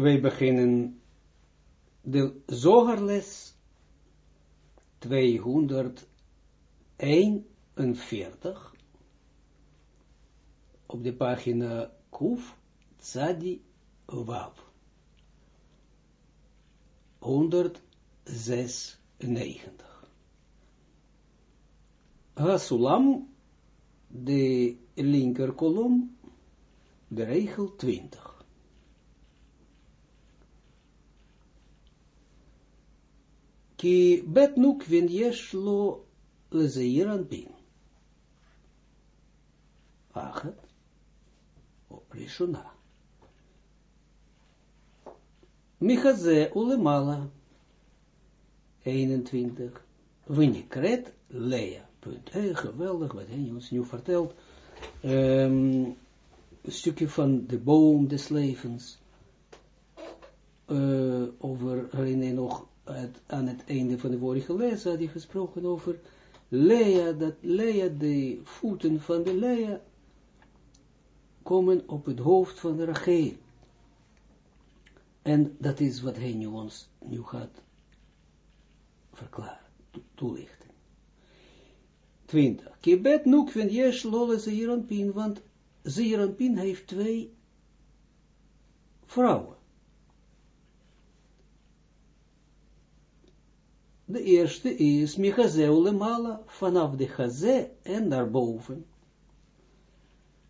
wij beginnen de zogerles 241 op de pagina Kuf Tzadi Wav. 196 Hasulam de linker kolom de regel 20 Ki bet nuk vin yesh lo lezeiran bin. Achet. Op Rishona. Michaze ulemala. 21. Winikret Lea. Punt. Hey, geweldig wat hij ons nu vertelt. Um, een stukje van de boom des levens. Uh, over, herinner nog aan het einde van de vorige les had hij gesproken over Lea, dat Lea, de voeten van de Lea, komen op het hoofd van de Rachel. En dat is wat hij nu ons nu gaat verklaren, toelichten. 20. Kibet nuk van jesh lole zeeranpin, want zeeranpin heeft twee vrouwen. De eerste is Michazeu mala vanaf de Chaze en naar boven.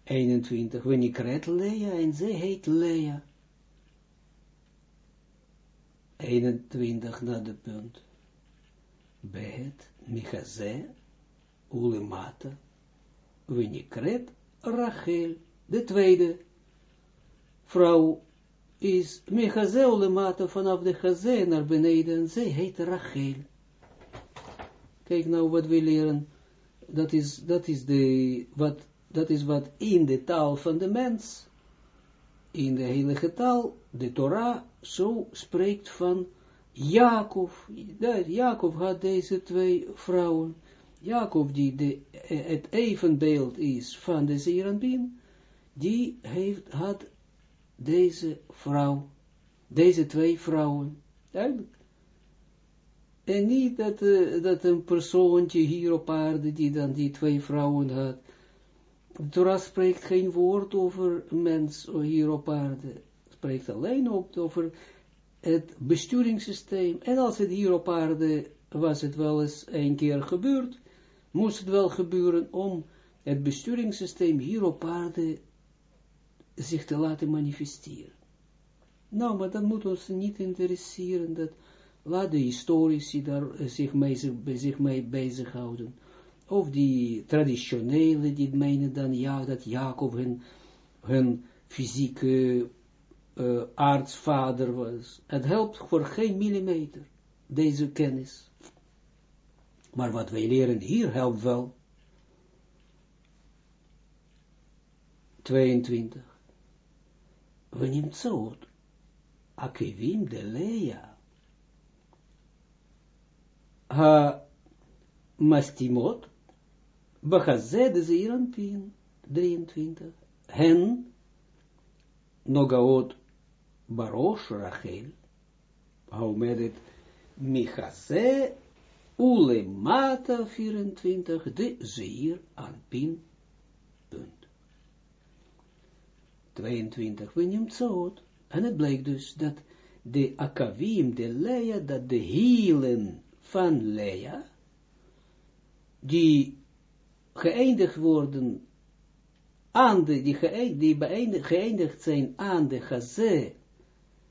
21. Wenikret Lea en zij heet Lea. 21 naar de punt. Bet Michaze ulemata. Wenikret Rachel. De tweede vrouw is Mechazel lemata vanaf de Chazé naar beneden en heet Rachel. Kijk nou wat we leren. Dat is, dat is, de, wat, dat is wat in de taal van de mens, in de heilige taal, de Torah, zo spreekt van Jacob. Jacob had deze twee vrouwen. Jacob, die de, het evenbeeld is van de Zeranbin, die heeft, had deze vrouw, deze twee vrouwen. En niet dat, uh, dat een persoontje hier op aarde, die dan die twee vrouwen had. De spreekt geen woord over mens hier op aarde. Spreekt alleen over het besturingssysteem. En als het hier op aarde was het wel eens een keer gebeurd, moest het wel gebeuren om het besturingssysteem hier op aarde zich te laten manifesteren. Nou, maar dan moet ons niet interesseren dat, laat de historici daar zich mee, zich mee bezighouden, of die traditionele, die menen dan, ja, dat Jacob hun, hun fysieke uh, aartsvader was. Het helpt voor geen millimeter, deze kennis. Maar wat wij leren hier helpt wel. 22 ha mastimot, Bachazed de zeiran pin, 23. Hen, Nogaot, Barosh, Rachel, Haumeret, Michase, Ule Mata, 24, de zeer alpin. pin, punt. 22, we nemen zoot. En het blijkt dus dat de akavim, de leia, dat de hielen, van Lea, die geëindigd worden aan de, die, geëindigd, die geëindigd zijn aan de gazé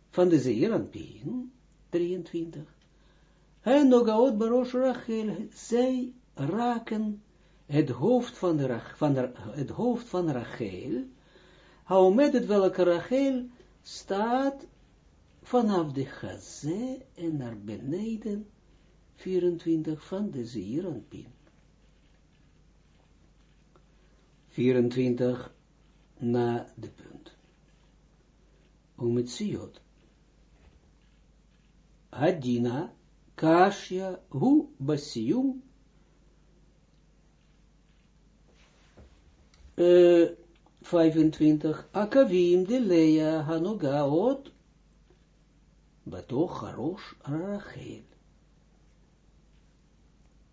van de Zeeranpien, 23. En Nogaot Barosh Rachel, zij raken het hoofd van, de, van de, het hoofd van Rachel, hou met het welke Rachel staat vanaf de Chazé en naar beneden 24 van de Zeeranpin. 24 na de punt. Om het ziot. Hadina, Kashya, Hu, Basium, uh, 25, Akavim de Lea Hanogaot betoch harosh Rachel.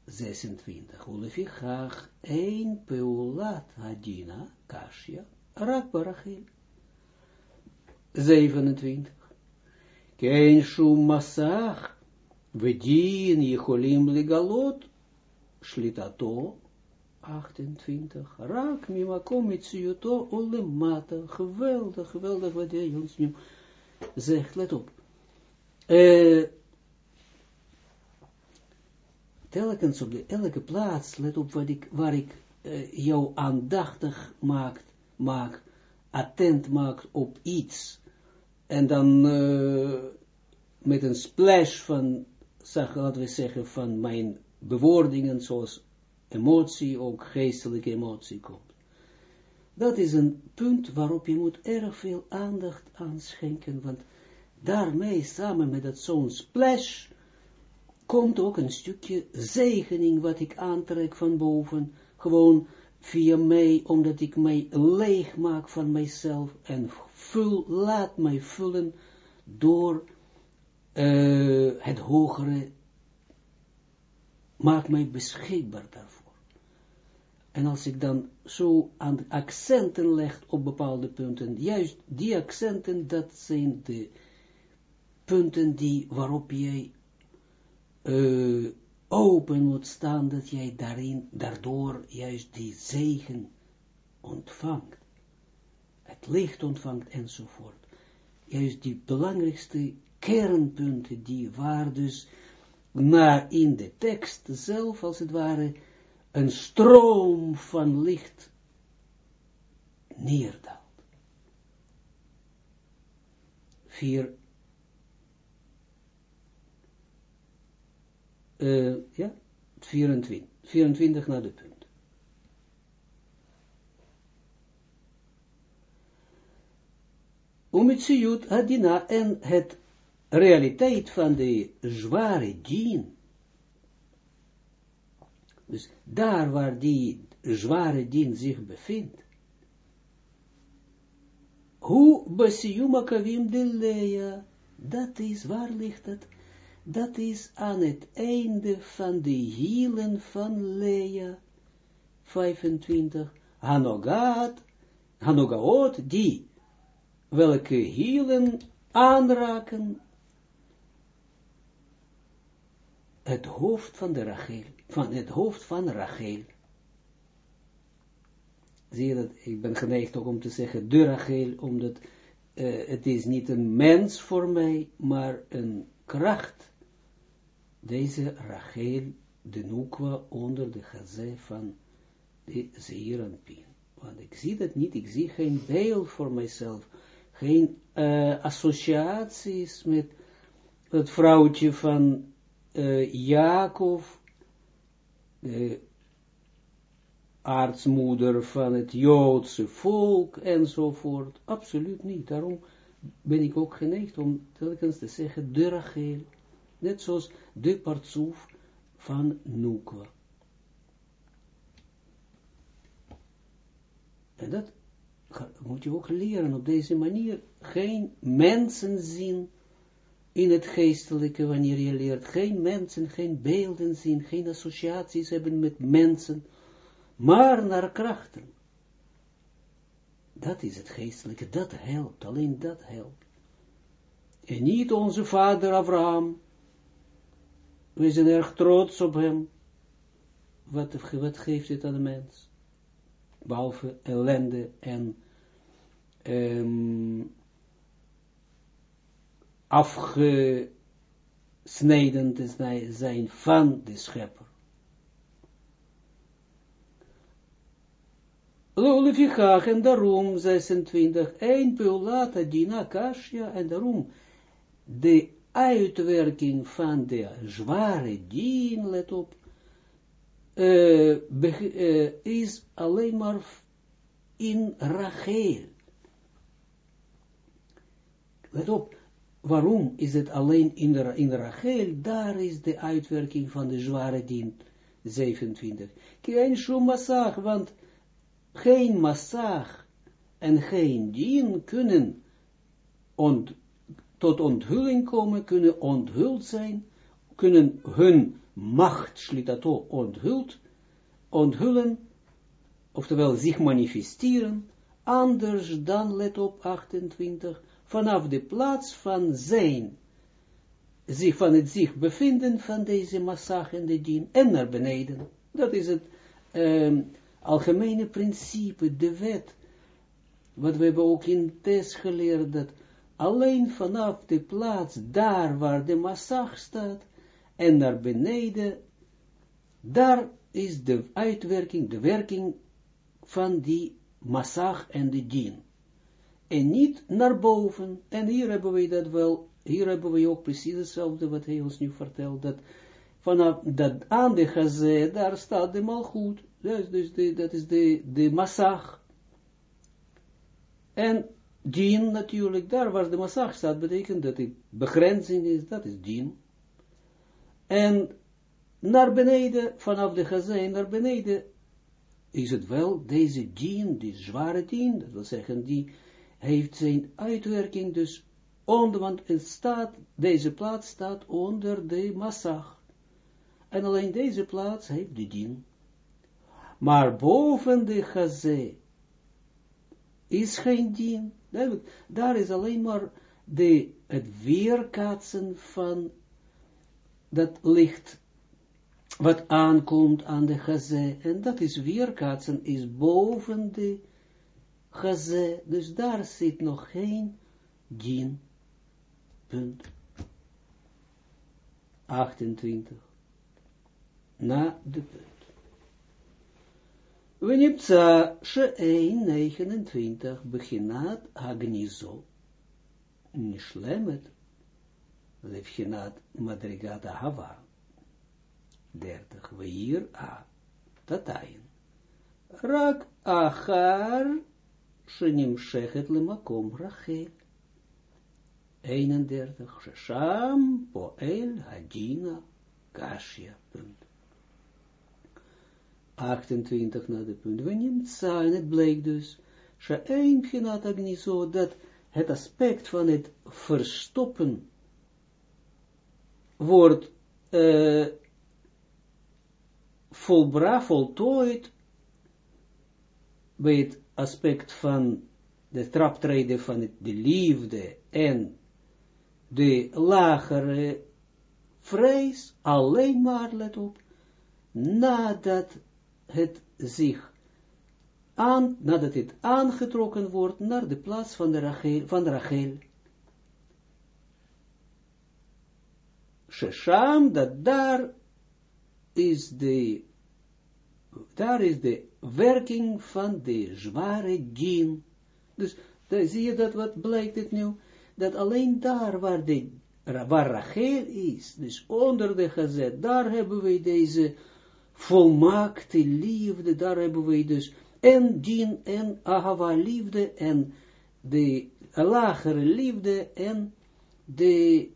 26. Ulefichach ein peulat hadina kashia rak barachel. 27. Kein shum masach vedin yecholim ligalot shlitato 28. Raak mimakom mitsuyoto olemata. Geweldig, geweldig wat hij ons nu zegt. Let op. telkens op elke plaats, let op wat ik, waar ik uh, jou aandachtig maak, maak, attent maak op iets, en dan uh, met een splash van, zeg, laten we zeggen, van mijn bewoordingen, zoals emotie, ook geestelijke emotie komt. Dat is een punt waarop je moet erg veel aandacht aan schenken, want daarmee samen met dat zo'n splash komt ook een stukje zegening wat ik aantrek van boven, gewoon via mij, omdat ik mij leeg maak van mijzelf en vul, laat mij vullen door uh, het hogere, maak mij beschikbaar daarvoor. En als ik dan zo aan accenten leg op bepaalde punten, juist die accenten, dat zijn de punten die, waarop jij uh, open moet staan, dat jij daarin, daardoor juist die zegen ontvangt. Het licht ontvangt enzovoort. Juist die belangrijkste kernpunten, die waar dus naar in de tekst zelf, als het ware, een stroom van licht neerdaalt. Vier, uh, ja, 24, 24 naar de punt. Umitsiut hadina en het realiteit van de zware dien dus daar waar die zware dien zich bevindt, hoe besiuma kavim de leia, dat is, waar ligt het? Dat is aan het einde van de hielen van Lea, 25, Hanogat, Hanogaot, die, welke hielen aanraken het hoofd van de Rachel van het hoofd van Rachel. Zie je dat, ik ben geneigd ook om te zeggen de Rachel, omdat uh, het is niet een mens voor mij, maar een kracht. Deze Rachel, de Nukwa, onder de gazé van de Zeeranpien. Want ik zie dat niet, ik zie geen beeld voor mijzelf, geen uh, associaties met het vrouwtje van uh, Jacob, de aartsmoeder van het Joodse volk enzovoort. Absoluut niet. Daarom ben ik ook geneigd om telkens te zeggen de Rachel. Net zoals de partsoef van Nukwa. En dat moet je ook leren op deze manier. Geen mensen zien in het geestelijke, wanneer je leert, geen mensen, geen beelden zien, geen associaties hebben met mensen, maar naar krachten. Dat is het geestelijke, dat helpt, alleen dat helpt. En niet onze vader Abraham. We zijn erg trots op hem. Wat, wat geeft het aan de mens? Behalve ellende en um, afgesneden te zijn van de schepper. Lulifichach en daarom 26, een peulata dina kashia en daarom de uitwerking van de zware dien, let op, uh, uh, is alleen maar in Rachel. Let op, waarom is het alleen in, in Rachel, daar is de uitwerking van de zware dien, 27. Geen massag, want geen massag en geen dien kunnen ont, tot onthulling komen, kunnen onthuld zijn, kunnen hun macht, slitato, onthuld, onthullen, oftewel zich manifesteren, anders dan, let op 28, vanaf de plaats van zijn, zich van het zich bevinden van deze massag en de dien, en naar beneden. Dat is het um, algemene principe, de wet, wat we hebben ook in test geleerd, dat alleen vanaf de plaats, daar waar de massag staat, en naar beneden, daar is de uitwerking, de werking van die massag en de dien. En niet naar boven, en hier hebben we dat wel, hier hebben we ook precies hetzelfde wat hij ons nu vertelt, dat vanaf dat aan de daar staat de malgoed, is dus de, dat is de, de massag. En dien natuurlijk, daar waar de massag staat, betekent dat die begrenzing is, dat is dien. En naar beneden, vanaf de gazé naar beneden, is het wel deze dien, die zware dien, dat wil zeggen, die heeft zijn uitwerking dus onder, want het staat, deze plaats staat onder de massag. En alleen deze plaats heeft de dien. Maar boven de gazé is geen dien. Daar is alleen maar de, het weerkaatsen van dat licht wat aankomt aan de gazé. En dat is weerkaatsen, is boven de gazé. Dus daar zit nog geen dien. Punt. 28. Na de punt. ונמצא שאין 29 בחינת הגניזו נשלמת לבחינת מדרגת אהבה. 30 ועיר ה תתיים. רק אחר שנמשכת למקום רחל. 31 ששם פועל הדינה קשיא. 28 naar de punt. Zijn, het bleek dus, Sha'ein Pchinat dat het aspect van het verstoppen wordt uh, volbra, voltooid bij het aspect van de traptreden van het, de liefde en de lagere vrees, alleen maar, let op, nadat het zich aan, nadat het aangetrokken wordt naar de plaats van, de Rachel, van Rachel. Shesham, dat daar is de, daar is de werking van de zware djinn. Dus daar zie je dat wat blijkt het nu, dat alleen daar waar, de, waar Rachel is, dus onder de gezet, daar hebben we deze volmaakte liefde, daar hebben we dus. En dien en ahava liefde en de lagere liefde en de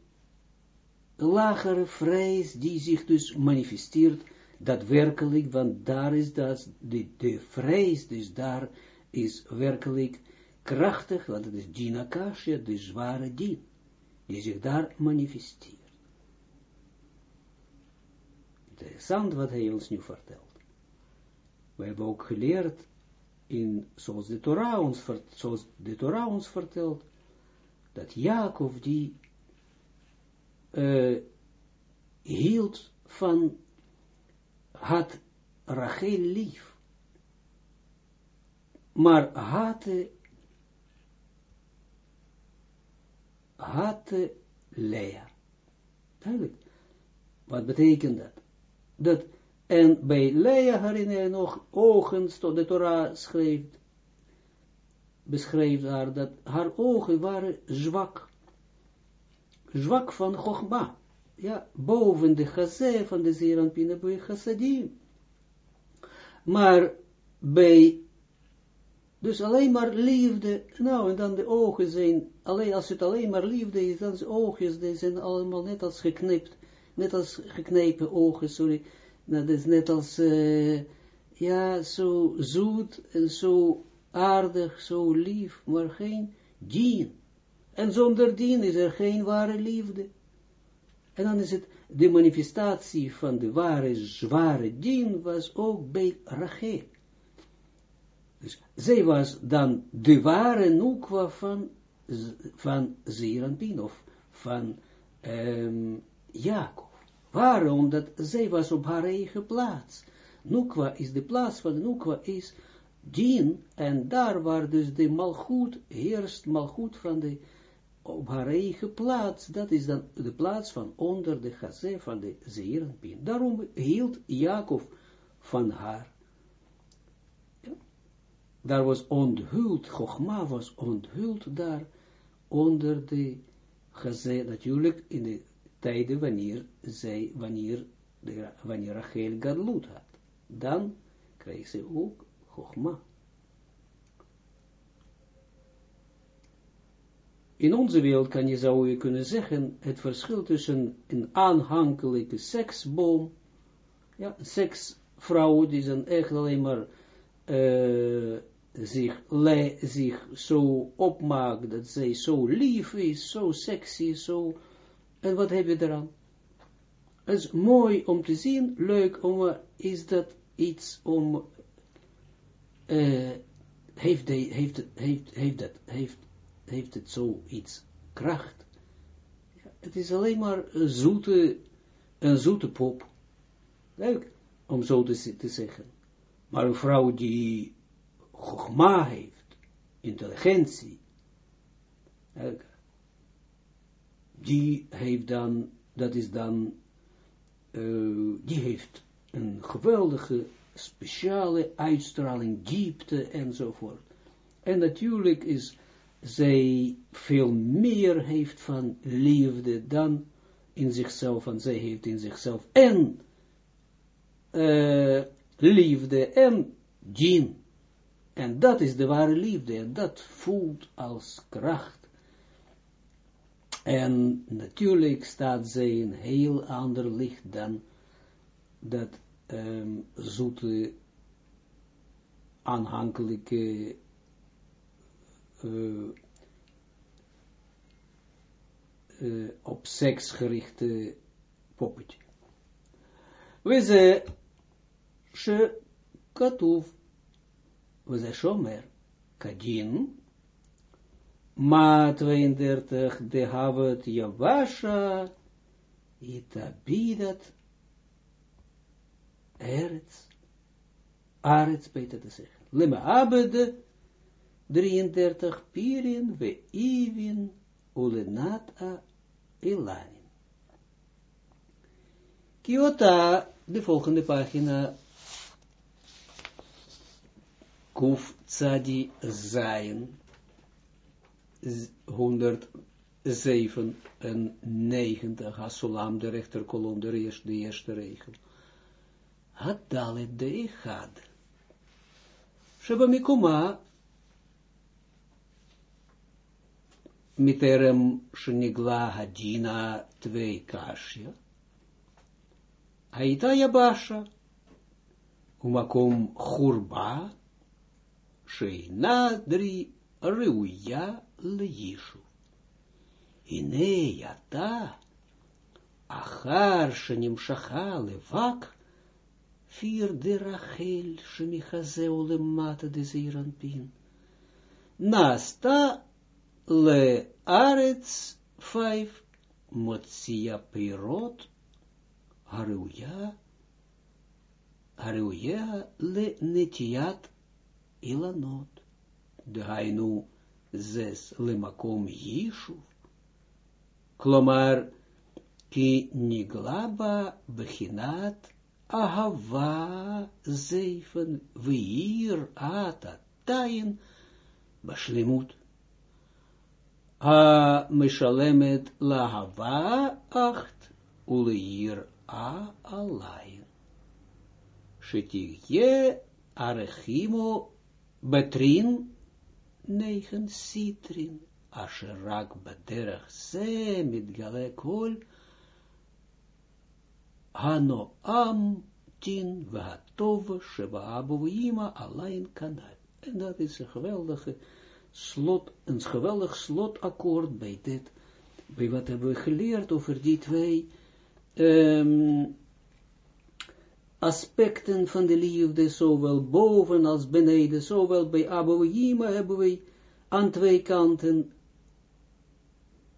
lagere vrees die zich dus manifesteert daadwerkelijk, want daar is dat, de, de vrees, dus daar is werkelijk krachtig, want het is dien akasha, de zware dien, die zich daar manifesteert interessant wat hij ons nu vertelt. We hebben ook geleerd, in, zoals, de Torah ons, zoals de Torah ons vertelt, dat Jacob die uh, hield van, had Rachel lief, maar haatte, haatte Lea. Wat betekent dat? Dat, en bij Lea herinner nog, ogen, de Torah schrijft, beschreef haar, dat haar ogen waren zwak, zwak van Chogma, ja, boven de chazé van de Zeranpina bij chassadim. Maar bij, dus alleen maar liefde, nou, en dan de ogen zijn, alleen, als het alleen maar liefde is, dan zijn oogjes, die zijn allemaal net als geknipt, net als geknepen ogen, sorry, nou, dat is net als, uh, ja, zo zoet en zo aardig, zo lief, maar geen dien. En zonder dien is er geen ware liefde. En dan is het, de manifestatie van de ware, zware dien was ook bij Rachel. Dus zij was dan de ware noekwa van, van Zeranpin, of van um, Jacob. Waarom? Dat zij was op haar eigen plaats. Nukwa is de plaats van Nukwa is dien, en daar waar dus de malgoed heerst, malgoed van de, op haar eigen plaats, dat is dan de plaats van onder de gazé van de Zeerenpien. Daarom hield Jacob van haar. Daar was onthuld, Chogma was onthuld daar, onder de gazé, natuurlijk in de tijden wanneer zij, wanneer, de, wanneer Rachel Gadlut had. Dan kreeg ze ook Chogma. In onze wereld kan je, zou je kunnen zeggen, het verschil tussen een aanhankelijke seksboom, ja, seksvrouw, die zijn echt alleen maar uh, zich, le, zich zo opmaakt, dat zij zo lief is, zo sexy, zo, en wat heb je eraan? Het is mooi om te zien, leuk, om, is dat iets om, uh, heeft, heeft, heeft, heeft, dat, heeft, heeft het zoiets kracht. Het is alleen maar een zoete, een zoete pop. Leuk, om zo te, te zeggen. Maar een vrouw die gogma heeft, intelligentie, die heeft dan, dat is dan, uh, die heeft een geweldige speciale uitstraling, diepte enzovoort. En natuurlijk is zij veel meer heeft van liefde dan in zichzelf, en zij heeft in zichzelf en uh, liefde en djinn. En dat is de ware liefde, en dat voelt als kracht. En natuurlijk staat zij in heel ander licht dan dat um, zoete, aanhankelijke, uh, uh, op seks gerichte poppetje. We ze, katoef, we ze shomer, kadin, ma 32, de havet javasha, itabidat, Eretz, Arets, beter te zeggen. Lema abed, 33, Pirin, we Ivin, Ulenata, Elanin. Kiota, de volgende pagina, Kuf Tzadi Zayin, 197, Hasulam, de rechterkolom, de eerste, de eerste regel. Hadalet de Echad. Sheba mikuma miterem shnigla hadina twee kashya. Haita yabasha. Umakom churba. Sheina dri reuya leishu. Ine yata. Achar shenim shachale vak vier de Rachel, shemichaze olemata de pin. Nasta le arets vijf, motsia peirot, haruja, De hainu zes le makom yishu. Klomar, ki niglaba bechinat Ahava zeven vier ata tain bashlimut. A mishalemet lahava acht uleir a alain. Shetigje arechimo betrin negen sitrin. Asherak baderach ze mit gale Hano am tien vaatov sheba ima alleen kanal. En dat is een geweldige slot, een geweldig slotakkoord bij dit, bij wat hebben we geleerd over die twee um, aspecten van de liefde, zowel boven als beneden, zowel bij Abouhima hebben we aan twee kanten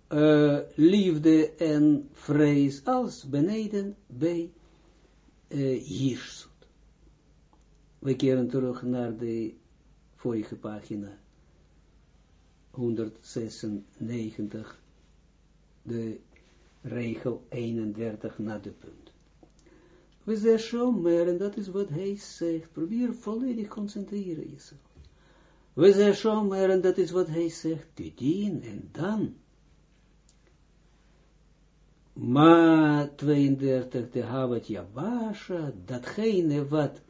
uh, liefde en vrees, als beneden bij uh, We keren terug naar de vorige pagina, 196, de regel 31 na de punt. We zeggen maar, en dat is wat hij zegt, probeer volledig concentreren jezelf. We zeggen maar, en dat is wat hij zegt, gedien en dan. Maar 32, de Havat Yabasha, datgene wat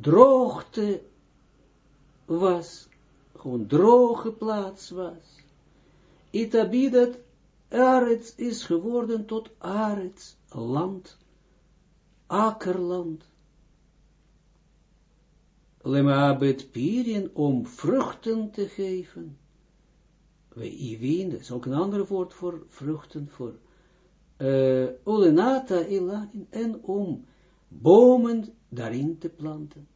droogte was, gewoon droge plaats was. Itabidat Arets is geworden tot Arets, land, akkerland. Lemabet Pirien om vruchten te geven. We Iwin, dat is ook een ander woord voor vruchten, voor uh, Ulenata Ilanin, en om bomen daarin te planten.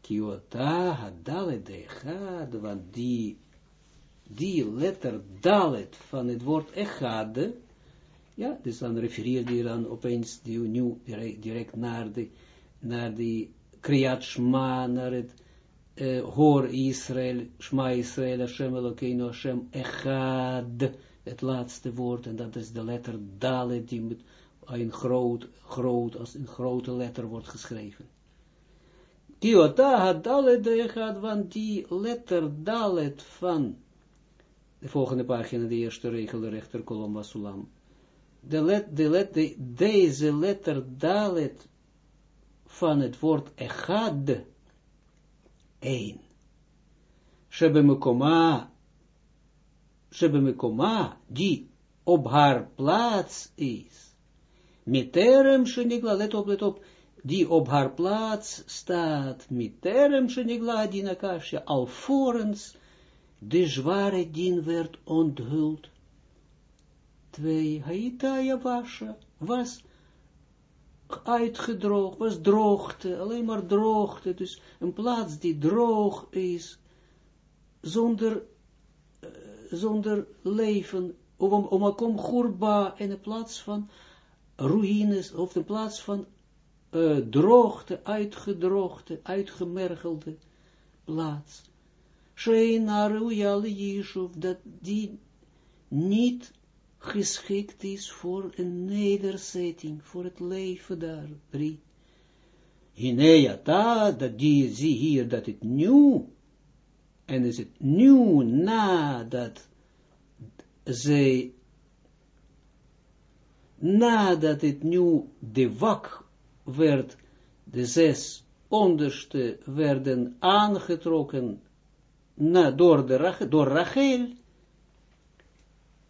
Kiota hadalet echad, want die, die letter dalet van het woord echade, ja, dus dan refereert hij dan opeens die, nu direct, direct naar de, naar die Kriyat Shma, naar het uh, Hoor Israël, Shma Israël, Hashem Elokeinu, Hashem Echad, het laatste woord, en dat is de letter Dalet, die met een groot, groot, als een grote letter wordt geschreven. Kiota had Dalet gaat, want die letter Dalet van, de volgende pagina, de eerste regel, de rechterkolom was Sulam, de let, de let, de, deze letter Dalet van het woord Echad, één. Shebemekoma, Shebemekoma, die op haar plaats is. Miterem shenigla, let op, let op, die op haar plaats staat, miterem shenigla dinakasha, alvorens de zware dien werd onthuld. Twee, haita javasha, was uitgedroogd, was droogte, alleen maar droogte, dus een plaats die droog is, zonder, zonder leven, om, om gurba in de plaats van ruïnes, of de plaats van droogte, uitgedroogde, uitgemergelde plaats. Sheinaru jale Yishuv, dat die niet geschikt is voor een nederzetting, voor het leven daar. Drie. Hineyata, dat die, zie hier, dat het nieuw, en is het nieuw nadat zij, nadat het nieuw de wak werd, de zes onderste werden aangetrokken na, door, de, door Rachel,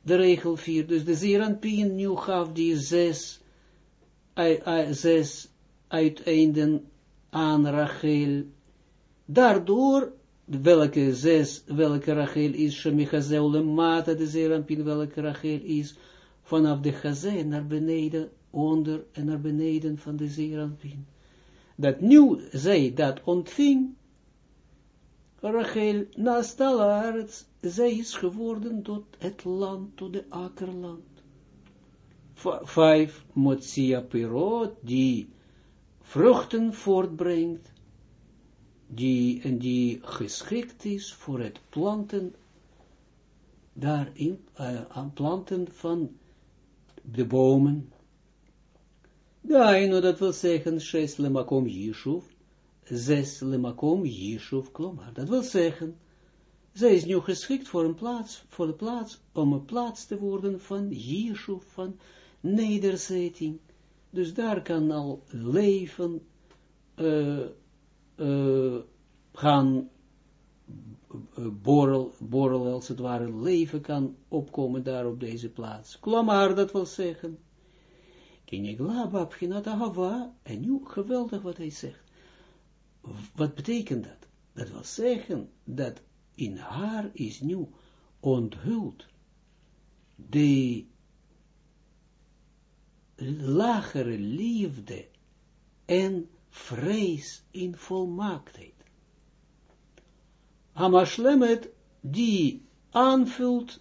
de regel 4, dus de Zeranpien nu gaf die zes, zes uiteinden aan Rachel, daardoor, welke zes, welke Rachel is, Shemichazeule Mata, de Zeranpien, welke Rachel is, vanaf de Chazé naar beneden, onder en naar beneden van de Zeranpien. Dat nu zij dat ontving, Rachel naast arts, zij is geworden tot het land, tot de akkerland. Vijf, Motsia Pirot, die vruchten voortbrengt, die, en die geschikt is voor het planten, daarin, uh, aan planten van de bomen. Ja, dat wil zeggen, Shes Lemakom Yishuv, zes lemakom Yishuv klomar. Dat wil zeggen, zij is nu geschikt voor een plaats, voor de plaats, om een plaats te worden van Yishuv, van nederzetting. Dus daar kan al leven uh, uh, gaan uh, borrel, borrel, als het ware, leven kan opkomen daar op deze plaats. Klomar, dat wil zeggen. Kinegla, Babchinat Ahava, en nu geweldig wat hij zegt wat betekent dat? Dat wil zeggen dat in haar is nu onthuld de lagere liefde en vrees in volmaaktheid. Amashlemet die aanvult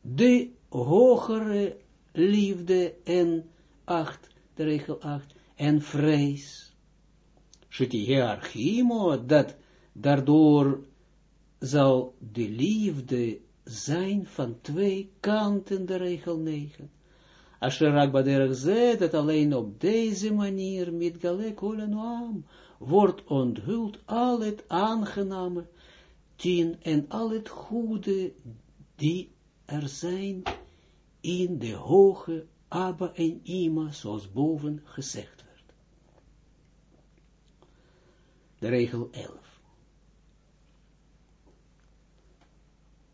de hogere liefde en acht, de regel acht, en vrees. Shetihearchimo, dat daardoor zal de liefde zijn van twee kanten, de regel 9. Asherak baderach zet, dat alleen op deze manier, met galek olenoam, wordt onthuld al het aangename, tien en al het goede, die er zijn in de hoge Abba en Ima, zoals boven gezegd werd. De regel 11.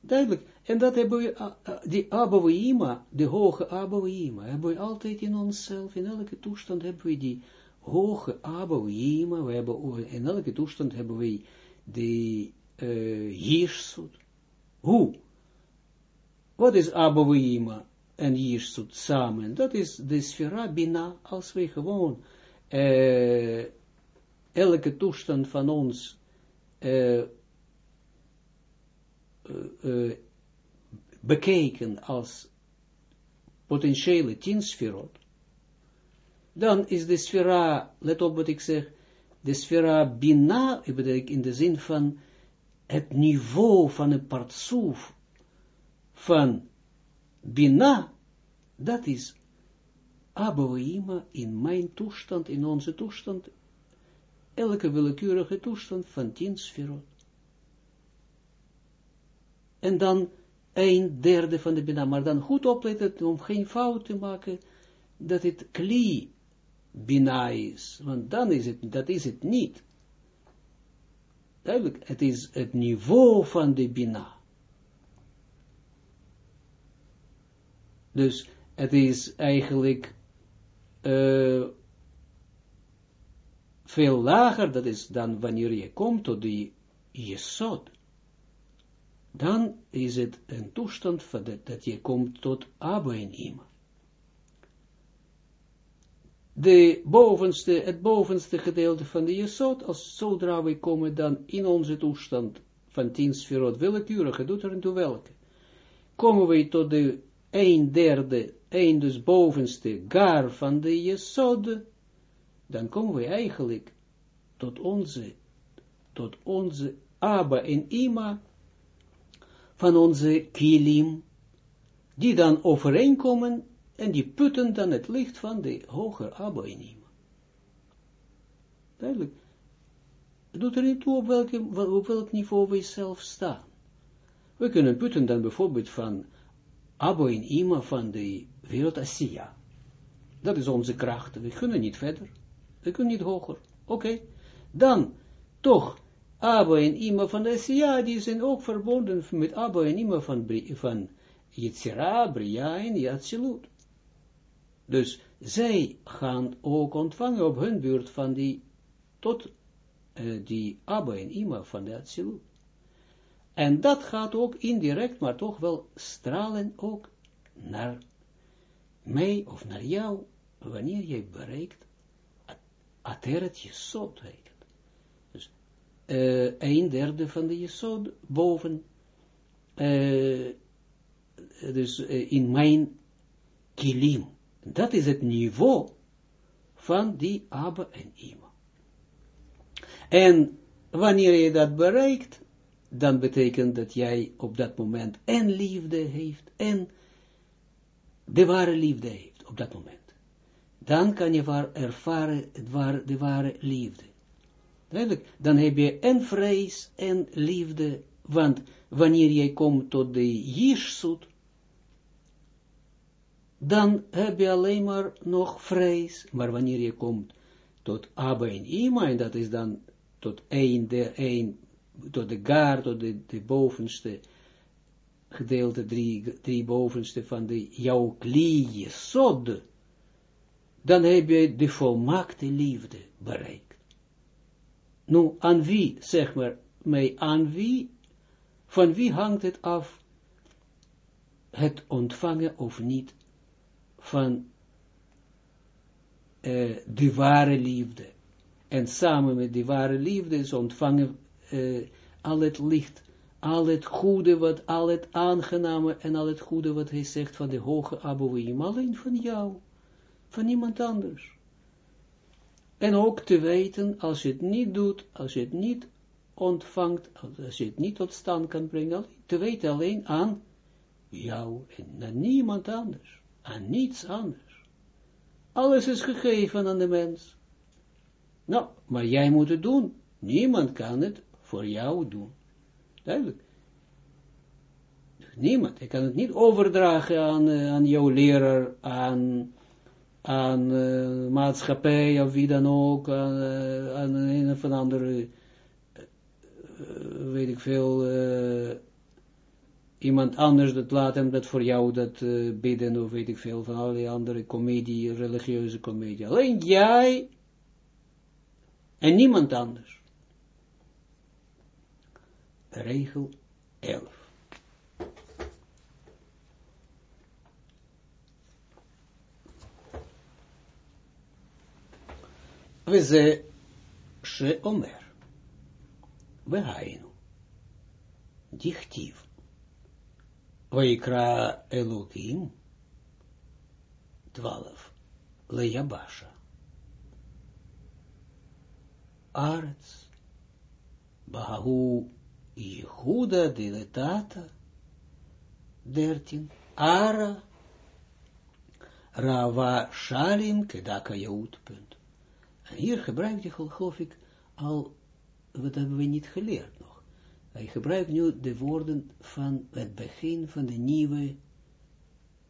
Duidelijk. En dat hebben we, uh, uh, die Abba Ima, de hoge Abba Ima, hebben we altijd in onszelf, in elke toestand hebben we die hoge Abba Ima, we hebben, in elke toestand hebben we die uh, Jirsut. Hoe? Wat is Abba Ima en Jirsut samen? Dat is de sfera Bina, als we gewoon uh, elke toestand van ons uh, uh, bekeken als potentiële tien sferot, dan is de sfera, let op wat ik zeg, de sfera bina, in de zin van het niveau van een partsoef van bina, dat is aboima in mijn toestand, in onze toestand, elke willekeurige toestand van tien sferot. En dan een derde van de bina, maar dan goed opletten om geen fout te maken, dat het kli bina is, want dan is het, dat is het niet. Duidelijk, het is het niveau van de bina. Dus het is eigenlijk uh, veel lager, dat is dan wanneer je komt tot die jesod dan is het een toestand van dat, je komt tot Abba en Ima. De bovenste, het bovenste gedeelte van de Jesod, als zodra we komen dan in onze toestand van tien sferot, willekeurige, doet er toe welke, komen we tot de een derde, een dus bovenste gar van de Jesod, dan komen we eigenlijk tot onze, tot onze Abba en Ima, van onze kilim, die dan overeenkomen en die putten dan het licht van de hoger Abba in hem. Duidelijk. Het doet er niet toe op, welke, op welk niveau we zelf staan. We kunnen putten dan bijvoorbeeld van Abba in Ima van de wereld Asiya. Dat is onze kracht. We kunnen niet verder. We kunnen niet hoger. Oké. Dan, toch, Abba en Ima van de Asiya, die zijn ook verbonden met Abba en Ima van, van Yitzira, Bria en. Dus zij gaan ook ontvangen op hun beurt van die, tot uh, die Abba en Ima van de Atsilut. En dat gaat ook indirect, maar toch wel stralen ook naar mij of naar jou, wanneer jij bereikt, ateret je zootheid uh, een derde van de jesod boven, uh, dus uh, in mijn kilim. Dat is het niveau van die Abba en Ima. En wanneer je dat bereikt, dan betekent dat jij op dat moment en liefde heeft, en de ware liefde heeft op dat moment. Dan kan je ervaren de ware liefde. Duidelijk, dan heb je en vrees en liefde, want wanneer jij komt tot de Jirsut, dan heb je alleen maar nog vrees, maar wanneer je komt tot Abba en Ima, en dat is dan tot een, de, een, tot de gar, tot de, de bovenste gedeelte, drie, drie bovenste van de jouw klie, sod, dan heb je de volmaakte liefde bereikt. Nu, aan wie, zeg maar, mij, aan wie, van wie hangt het af, het ontvangen of niet, van uh, de ware liefde. En samen met die ware liefde is ontvangen uh, al het licht, al het goede, wat, al het aangename en al het goede wat hij zegt van de hoge Abouim, alleen van jou, van niemand anders. En ook te weten, als je het niet doet, als je het niet ontvangt, als je het niet tot stand kan brengen, te weten alleen aan jou en aan niemand anders, aan niets anders. Alles is gegeven aan de mens. Nou, maar jij moet het doen. Niemand kan het voor jou doen. Duidelijk. Niemand. Ik kan het niet overdragen aan, uh, aan jouw leraar, aan, aan uh, maatschappij of wie dan ook, aan, uh, aan een of andere, weet ik veel, iemand anders dat laat hem dat voor jou dat bidden of weet ik veel, van allerlei andere comedie, religieuze comedie. Alleen jij en niemand anders. Regel 11. וזה שאומר, והיינו, דכתיב, ויקרא אלוקים, דבלף, ליבשה, ארץ, בהוא Yehuda diletata, 13, Ara, Rava Shalim, Kedaka Jout, punt. En Hier gebruikt hij, geloof ik, al, wat hebben we niet geleerd nog. Hij gebruikt nu de woorden van het begin van de nieuwe,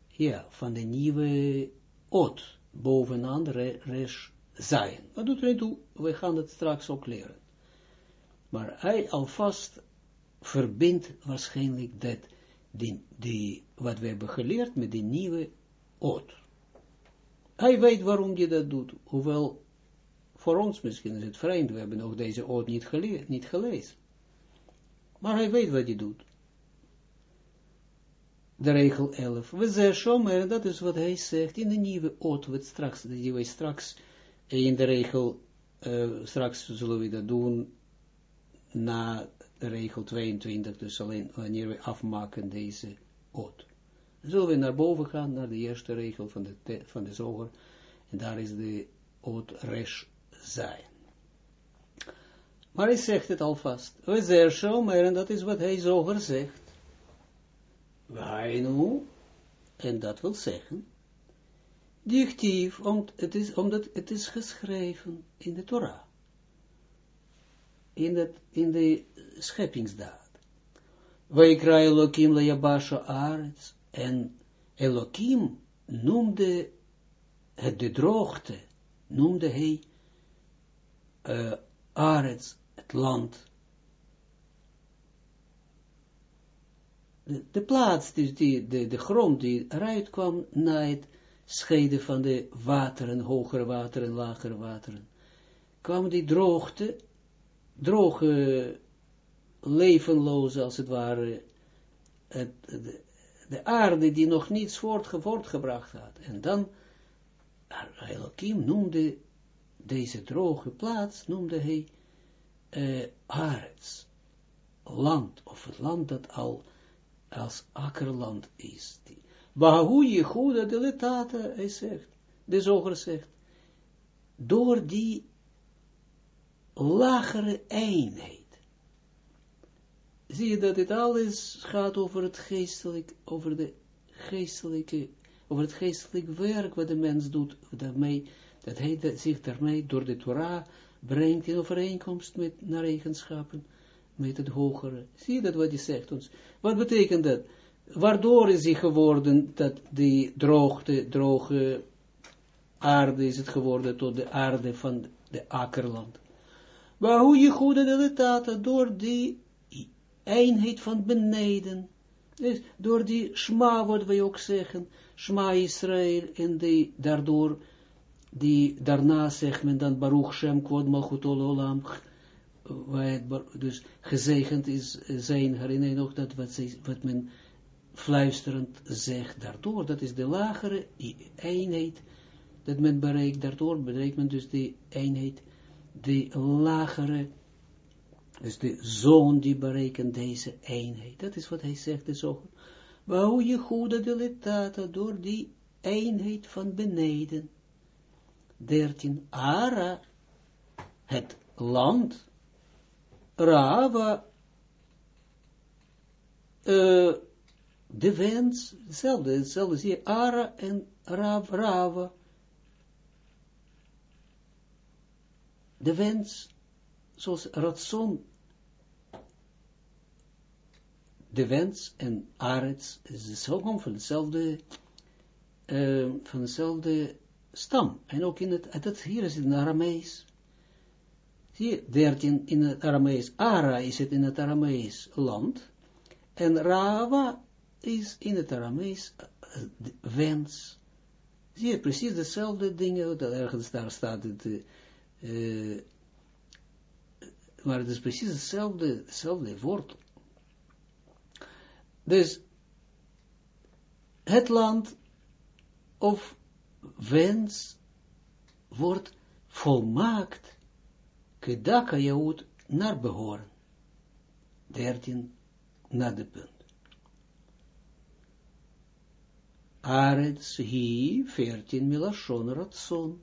ja, van de nieuwe ot, bovenaan de resh zijn. Wat doet niet toe? We gaan het straks ook leren. Maar hij alvast verbindt waarschijnlijk dat die, die, wat we hebben geleerd met die nieuwe oot. Hij weet waarom je dat doet, hoewel voor ons misschien is het vreemd, we hebben nog deze oot niet, geleerd, niet gelezen. Maar hij weet wat hij doet. De regel 11. We zeggen, dat is wat hij zegt in de nieuwe oot, straks, die wij straks in de regel, uh, straks zullen we dat doen, na regel 22, dus alleen wanneer we afmaken deze oot. Zullen we naar boven gaan, naar de eerste regel van de, van de zoger, en daar is de oot resh zijn. Maar hij zegt het alvast. We zeggen, en dat is wat hij zoger zegt. Nu, en dat wil zeggen, dichtief, om, het is, omdat het is geschreven in de Torah. In, het, in de scheppingsdaad. Vaikra Elohim le Yabasha Arets, en Elohim noemde het de droogte, noemde hij uh, het land. De, plaats, die, de, de grond die eruit kwam na het scheiden van de wateren, hogere wateren, lagere wateren, kwam die droogte, droge levenloze, als het ware, het, de, de, aarde die nog niets voortgebracht had. En dan, Elohim noemde deze droge plaats, noemde hij uh, Arets, land, of het land dat al als akkerland is. Bahu Jehuda de letata, hij zegt, de zoger zegt, door die lagere eenheid, zie je dat dit alles gaat over het geestelijk, over de geestelijke, over het geestelijk werk wat de mens doet, daarmee, dat hij zich daarmee door de Torah brengt in overeenkomst met naar eigenschappen, met het hogere. Zie je dat wat hij zegt ons? Wat betekent dat? Waardoor is hij geworden dat die droogte, droge aarde is het geworden tot de aarde van de akkerland. Maar hoe je goede de door die eenheid van beneden. Dus door die Shma, wat wij ook zeggen, Shma Israël, en die, daardoor, die, daarna zegt men dan Baruch Shem Kwod Malchut Olam, dus gezegend is zijn, herinner je nog dat wat, wat men fluisterend zegt daardoor, dat is de lagere eenheid, dat men bereikt, daardoor bereikt men dus de eenheid, de lagere, dus de zoon die berekent deze eenheid, dat is wat hij zegt, de zoon, hoe je goede deletata door die eenheid van beneden, 13, Ara, het land, Rava, uh, de wens, hetzelfde, hetzelfde zie je, Ara en Rav, Rava. De wens, zoals Ratson, de wens en Arets, is zo van dezelfde, uh, van dezelfde stam. En ook in het, hier is het in Aramees. Zie je, 13 in het Aramees. Ara is het in het Aramees land. En Rava is in het Aramees uh, wens. Zie je, precies dezelfde dingen, dat ergens daar staat het, uh, maar het is precies hetzelfde, hetzelfde woord. Dus, het land, of wens, wordt volmaakt, kedaka jaud, naar behoren. 13, naar de punt. Arets hi, 14 milashon ratson.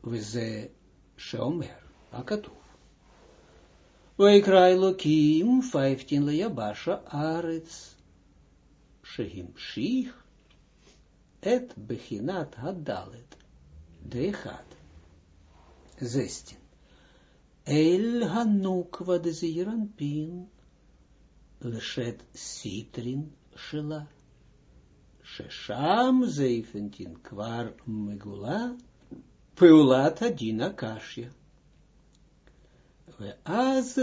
Weze shomer, akatuf. Weikra Elokim, 15 lejabasha arets. Shehim shich, et bechinat hadalet. De gaat. 16. El de ziran pin, leshet sitrin shela. Shesham 17 kwar megula, peulat adina kashya. We az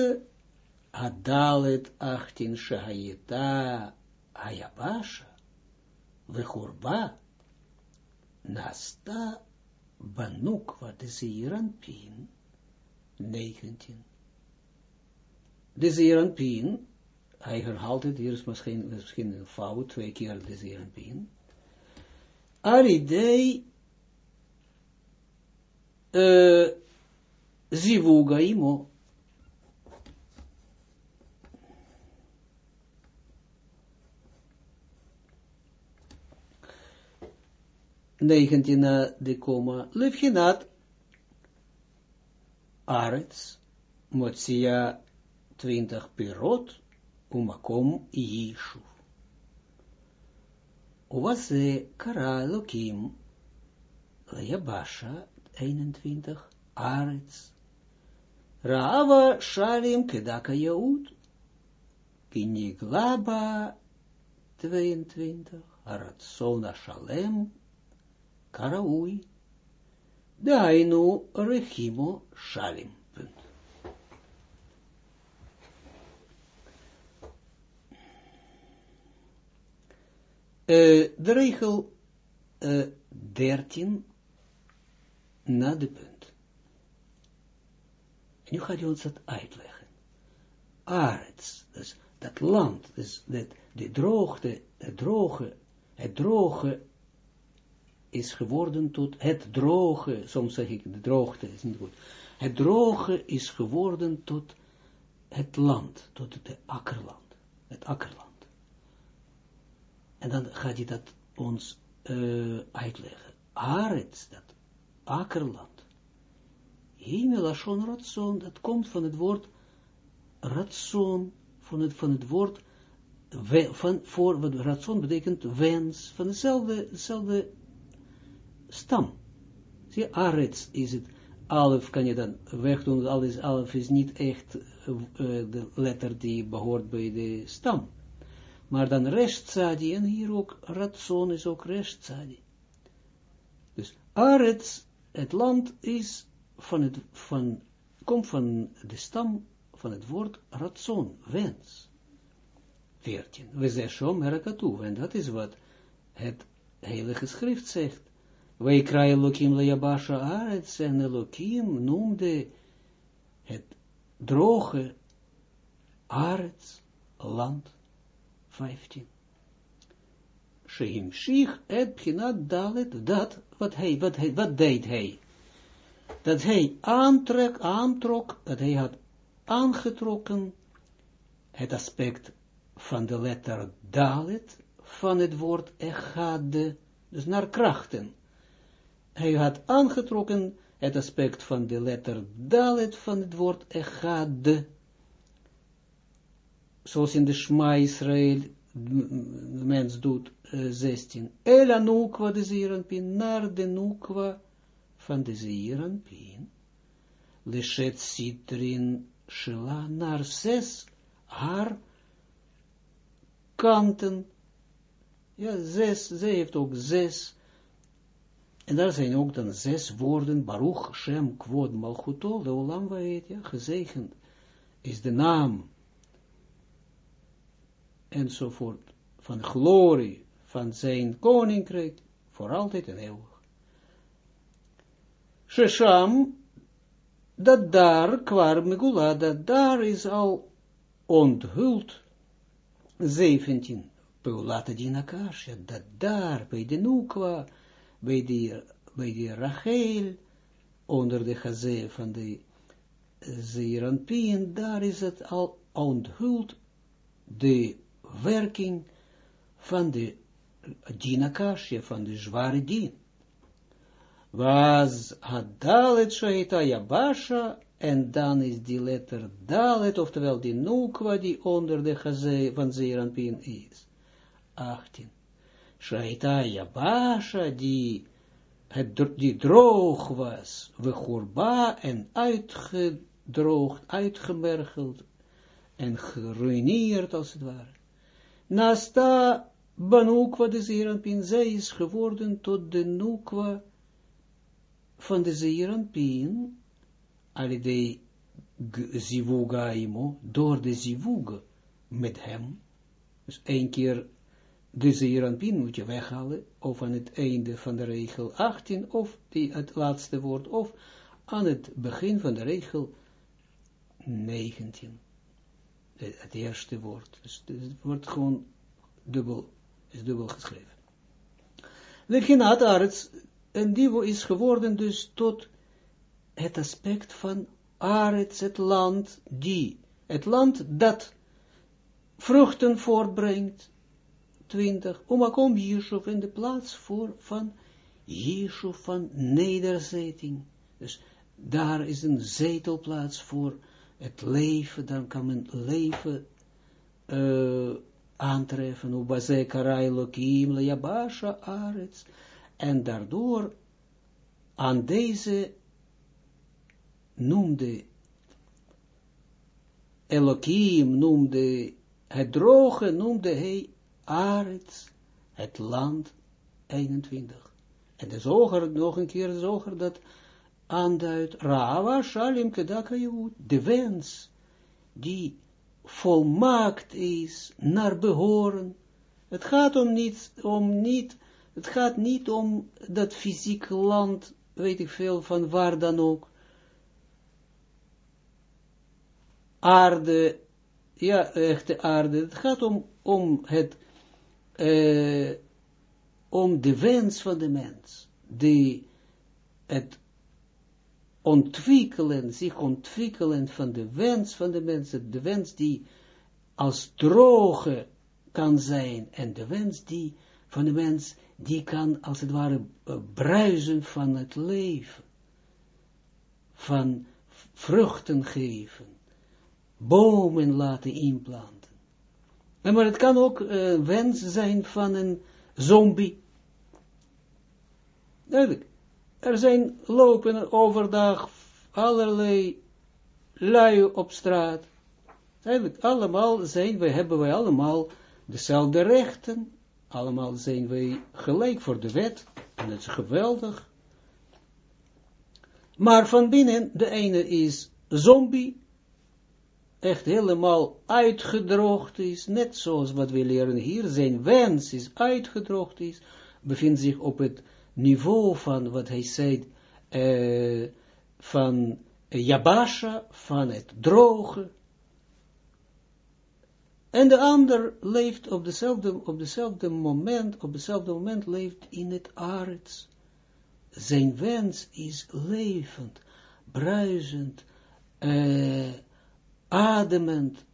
adalet 18 shahayeta ayabasha, we churba, nasta banukwa de zeiran pin, 19. De zeiran pin, hij herhaalt het, hier is misschien, misschien een fout, twee keer de zeiran pin. Aridei uh, zivuga imo, negentien na de koma, lefjenat, arets, motsia twintig pirot, umakom yishu. Uwase kara lokim, lejabasha, 21, arets, Raava shalim kedaka yaud, kiniglaba, 22, aratsona shalem, karaui, dainu rechimo shalim. Uh, de regel uh, 13 na de punt. En nu gaat hij ons dat uitleggen. Arets, dus dat land, dus dat, de droogte, het droge, het droge is geworden tot het droge, soms zeg ik de droogte is niet goed, het droge is geworden tot het land, tot het akkerland, het akkerland. En dan gaat hij dat ons uh, uitleggen. Arets, dat akkerland. Himelashon ratson, dat komt van het woord ratson, van het, van het woord, van, voor, wat ratson betekent wens, van dezelfde, dezelfde stam. Zie, arets is het, alef kan je dan wegdoen, alles alef is niet echt uh, de letter die behoort bij de stam. Maar dan restzadi, en hier ook ratson is ook restzadi. Dus arets, het land is van het, van, komt van de stam van het woord ratson, wens. 14. We zeggen merakatu, en dat is wat het heilige schrift zegt. Krijgen Elohim le Yabasha Arets en Elohim noemde het droge aards, land, 15. Sheim Shich et Pchinat Dalet, dat, wat hij, wat wat deed hij? Dat hij aantrek, aantrok, dat hij had aangetrokken het aspect van de letter Dalet, van het woord Echade, dus naar krachten. Hij had aangetrokken het aspect van de letter Dalet van het woord Echade, zoals in de Shma Israël mens doet, uh, 16. Ela nukwa de zeeranpin, naar de nukwa van de zeeranpin. Leshet citrin shela naar zes haar kanten. Ja, zes, zij heeft ook zes. En daar zijn ook dan zes woorden, Baruch, Shem, Kwod, Malchutol, de Olam weet, ja, gezegend is de naam, enzovoort, van glorie, van zijn koninkrijk, voor altijd en eeuwig. Shesham, dat daar, kwar megula, dat daar is al onthuld, 17, Peulata dinakasha, dat daar, bij de Nukwa, bij de, bij de Rachel, onder de gazé van de Zeranpien, daar is het al onthuld, de werking van de dinakasha, van de zware dien. Was had dalet shaita yabasha, en dan is die letter dalet, oftewel die nukwa, die onder de gazé van Zeranpien is. 18. Shaita yabasha, die, die droog was, we churba en uitgedroogd, uitgemergeld en geruineerd als het ware. Nasta banukwa de Zeranpien, zij is geworden tot de nukwa van de Zeranpien, alidei zivuga imo, door de zivuga met hem. Dus één keer de Zeranpien moet je weghalen, of aan het einde van de regel 18, of die, het laatste woord, of aan het begin van de regel 19. Het eerste woord. Dus het wordt gewoon dubbel, is dubbel geschreven. De Ginat Arts, en die is geworden dus tot het aspect van Arets, het land die, het land dat vruchten voortbrengt, 20, Omakom Yeshuf in de plaats voor van Yeshuf van nederzetting. Dus daar is een zetelplaats voor het leven, dan kan men leven uh, aantreffen, Yabasha en daardoor aan deze noemde Elohim, noemde het droge, noemde hij Arets, het land 21. En de zoger, nog een keer de zoger, dat aanduidt, Rava Shalim de wens, die volmaakt is, naar behoren. Het gaat om niet, om niet, het gaat niet om dat fysiek land, weet ik veel, van waar dan ook. Aarde, ja, echte aarde. Het gaat om, om het uh, om de wens van de mens, die het ontwikkelen, zich ontwikkelen van de wens van de mens, de wens die als droge kan zijn, en de wens die van de mens, die kan als het ware bruisen van het leven, van vruchten geven, bomen laten inplanten. Maar het kan ook uh, wens zijn van een zombie. Duidelijk. Er zijn lopen overdag allerlei lui op straat. Duidelijk, allemaal zijn wij, hebben wij allemaal dezelfde rechten. Allemaal zijn wij gelijk voor de wet. En dat is geweldig. Maar van binnen, de ene is zombie, echt helemaal uitgedroogd is, net zoals wat we leren hier, zijn wens is uitgedroogd is, bevindt zich op het niveau van wat hij zei, uh, van Yabasha van het droge. En de ander leeft op dezelfde, op dezelfde moment, op dezelfde moment leeft in het aards. Zijn wens is levend, bruisend, uh, ademend.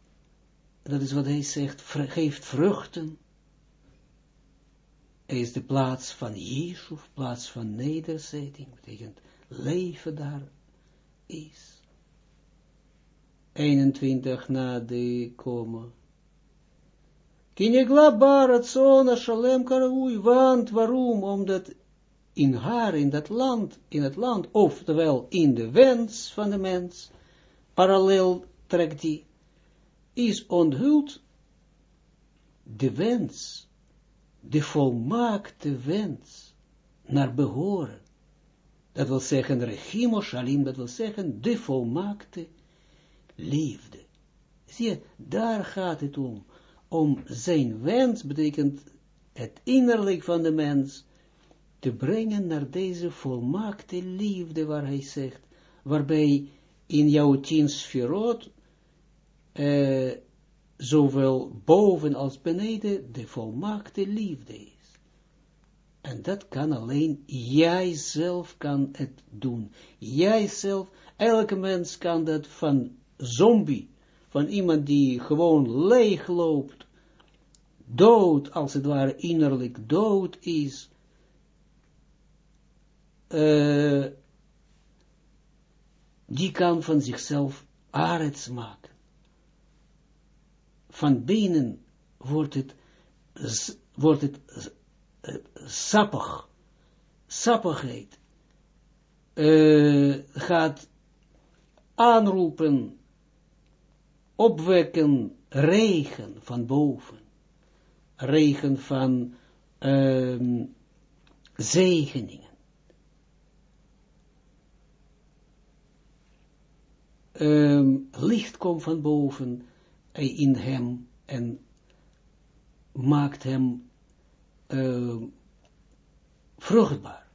Dat is wat hij zegt, geeft vruchten. Hij is de plaats van Jezus, plaats van nederzetting, betekent leven daar is. 21 na de komma. Kinegla barat zona shalem karaui, want waarom? Omdat in haar, in dat land, in het land, oftewel in de wens van de mens, parallel die, is onthuld de wens, de volmaakte wens, naar behoren. Dat wil zeggen, regimo shalim, dat wil zeggen, de volmaakte liefde. Zie je, daar gaat het om. Om zijn wens, betekent het innerlijk van de mens, te brengen naar deze volmaakte liefde, waar hij zegt, waarbij in jouw tien sferot, uh, zowel boven als beneden, de volmaakte liefde is. En dat kan alleen, jij zelf kan het doen. Jij zelf, elke mens kan dat van zombie, van iemand die gewoon leeg loopt, dood, als het ware innerlijk dood is, uh, die kan van zichzelf arets maken. Van binnen wordt het, wordt het sappig, sappigheid, uh, gaat aanroepen, opwekken, regen van boven, regen van uh, zegeningen. Um, licht komt van boven in hem en maakt hem uh, vruchtbaar.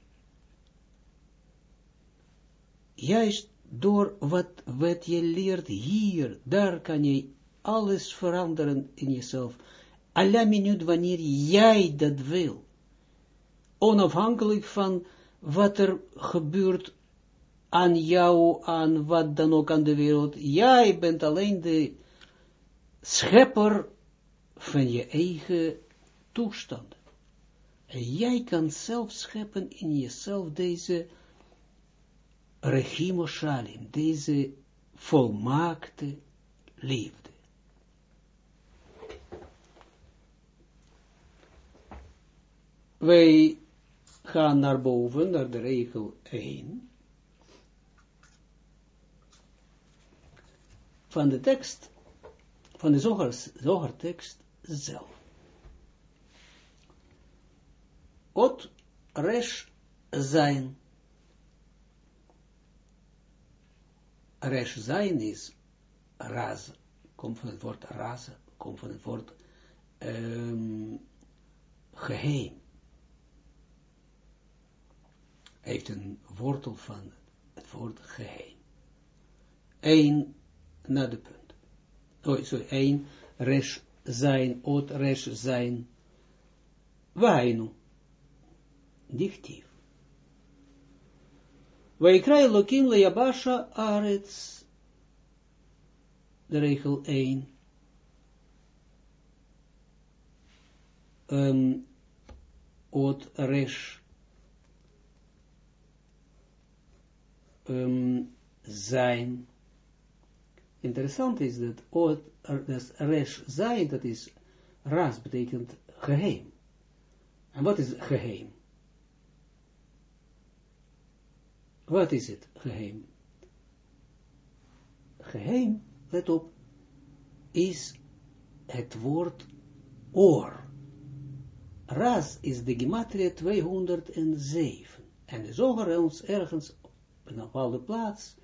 Juist door wat, wat je leert hier, daar kan je alles veranderen in jezelf. Alla minuut wanneer jij dat wil. Onafhankelijk van wat er gebeurt aan jou, aan wat dan ook aan de wereld. Jij bent alleen de schepper van je eigen toestand. En jij kan zelf scheppen in jezelf deze regimo shalim, deze volmaakte liefde. Wij gaan naar boven, naar de regel 1. Van de tekst, van de zoger, tekst zelf. Ot resh zijn. Resh zijn is raz, komt van het woord raz, komt van het woord um, geheim. Heeft een wortel van het woord geheim. Eén naar de punt. Oh, sorry, één resh zijn, ot resh zijn. Wainu dichtief. Wij Lokin le Yabasha Arets, de regel 1. Um, ot resh um, zijn. Interessant is dat ot, dat resh zijn, dat is ras, betekent geheim. En wat is geheim? Wat is het geheim? Geheim, let op, is het woord oor. Ras is de gematria 207. En de zoger ons ergens op een bepaalde plaats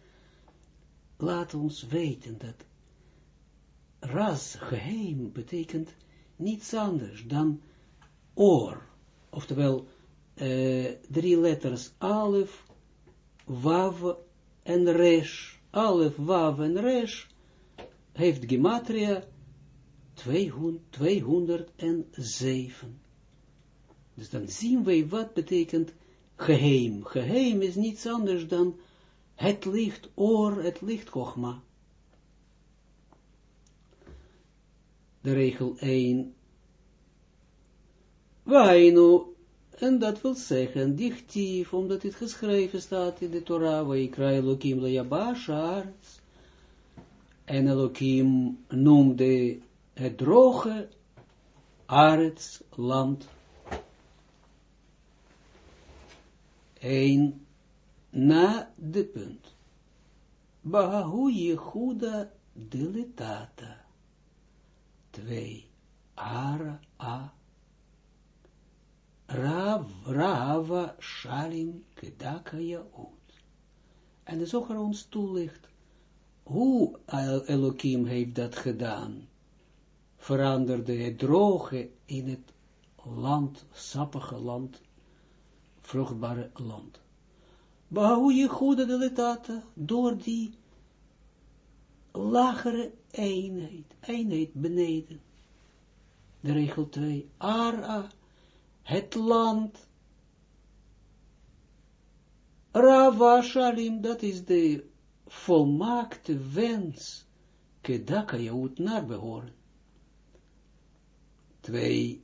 laat ons weten dat ras, geheim, betekent niets anders dan oor. Oftewel, uh, drie letters alef, wav en resh. Alef, Wav en Resh, heeft Gematria 207. Dus dan zien wij wat betekent geheim. Geheim is niets anders dan het licht oor, het licht kochma. De regel 1. Wainu, en dat wil zeggen, dichtief, omdat het geschreven staat in de Torah, ik Elohim le Yabashar, en Elohim noemde het droge arets land. Een na de punt. Bahu Yehuda deletata. Twee. Ara a. Rav, Rava, Shalim, Kedaka, Yaud. En de zoger ons toelicht hoe Elohim heeft dat gedaan. Veranderde het droge in het land, sappige land, vruchtbare land. Behoud je goede deletata door die lagere eenheid, eenheid beneden. De regel 2, Ara, het land, Rava Shalim, dat is de volmaakte wens, kedaka moet naar behoren. Twee,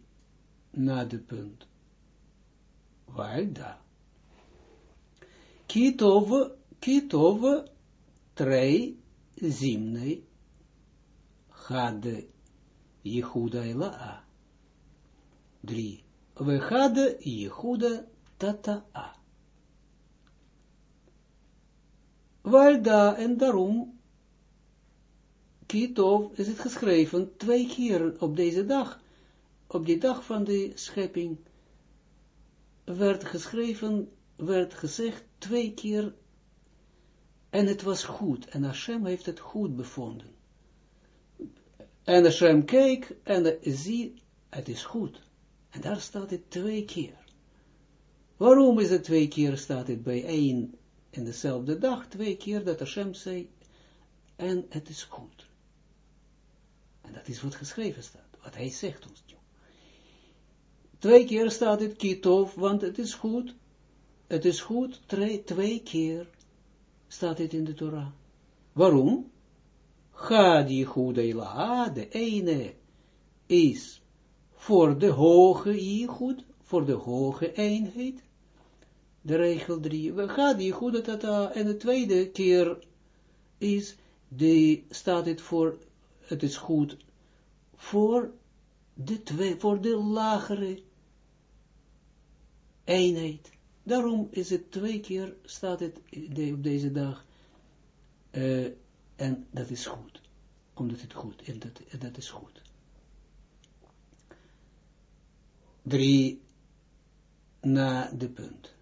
na de punt. Waar daar? Kitov, kitov, trei, zimnei, had Yehuda Elaa. Drie. We hadden Yehuda Tata'a. Walda en daarom, Kitov is het geschreven twee keer op deze dag, op die dag van de schepping, werd geschreven werd gezegd twee keer, en het was goed, en Hashem heeft het goed bevonden. En Hashem keek, en zie, het is goed. En daar staat het twee keer. Waarom is het twee keer, staat het bij één in dezelfde dag, twee keer dat Hashem zei, en het is goed. En dat is wat geschreven staat, wat hij zegt ons. Twee keer staat het kitov, want het is goed, het is goed, twee, keer staat het in de Torah. Waarom? Gadi Ila, de ene is voor de hoge Yichud, voor de hoge eenheid, de regel 3. We gaan die goede tata, en de tweede keer is, de, staat het voor, het is goed, voor de, twee, voor de lagere eenheid. Daarom is het twee keer, staat het op deze dag, uh, en dat is goed. Omdat het goed, en dat, dat is goed. Drie, na de punt.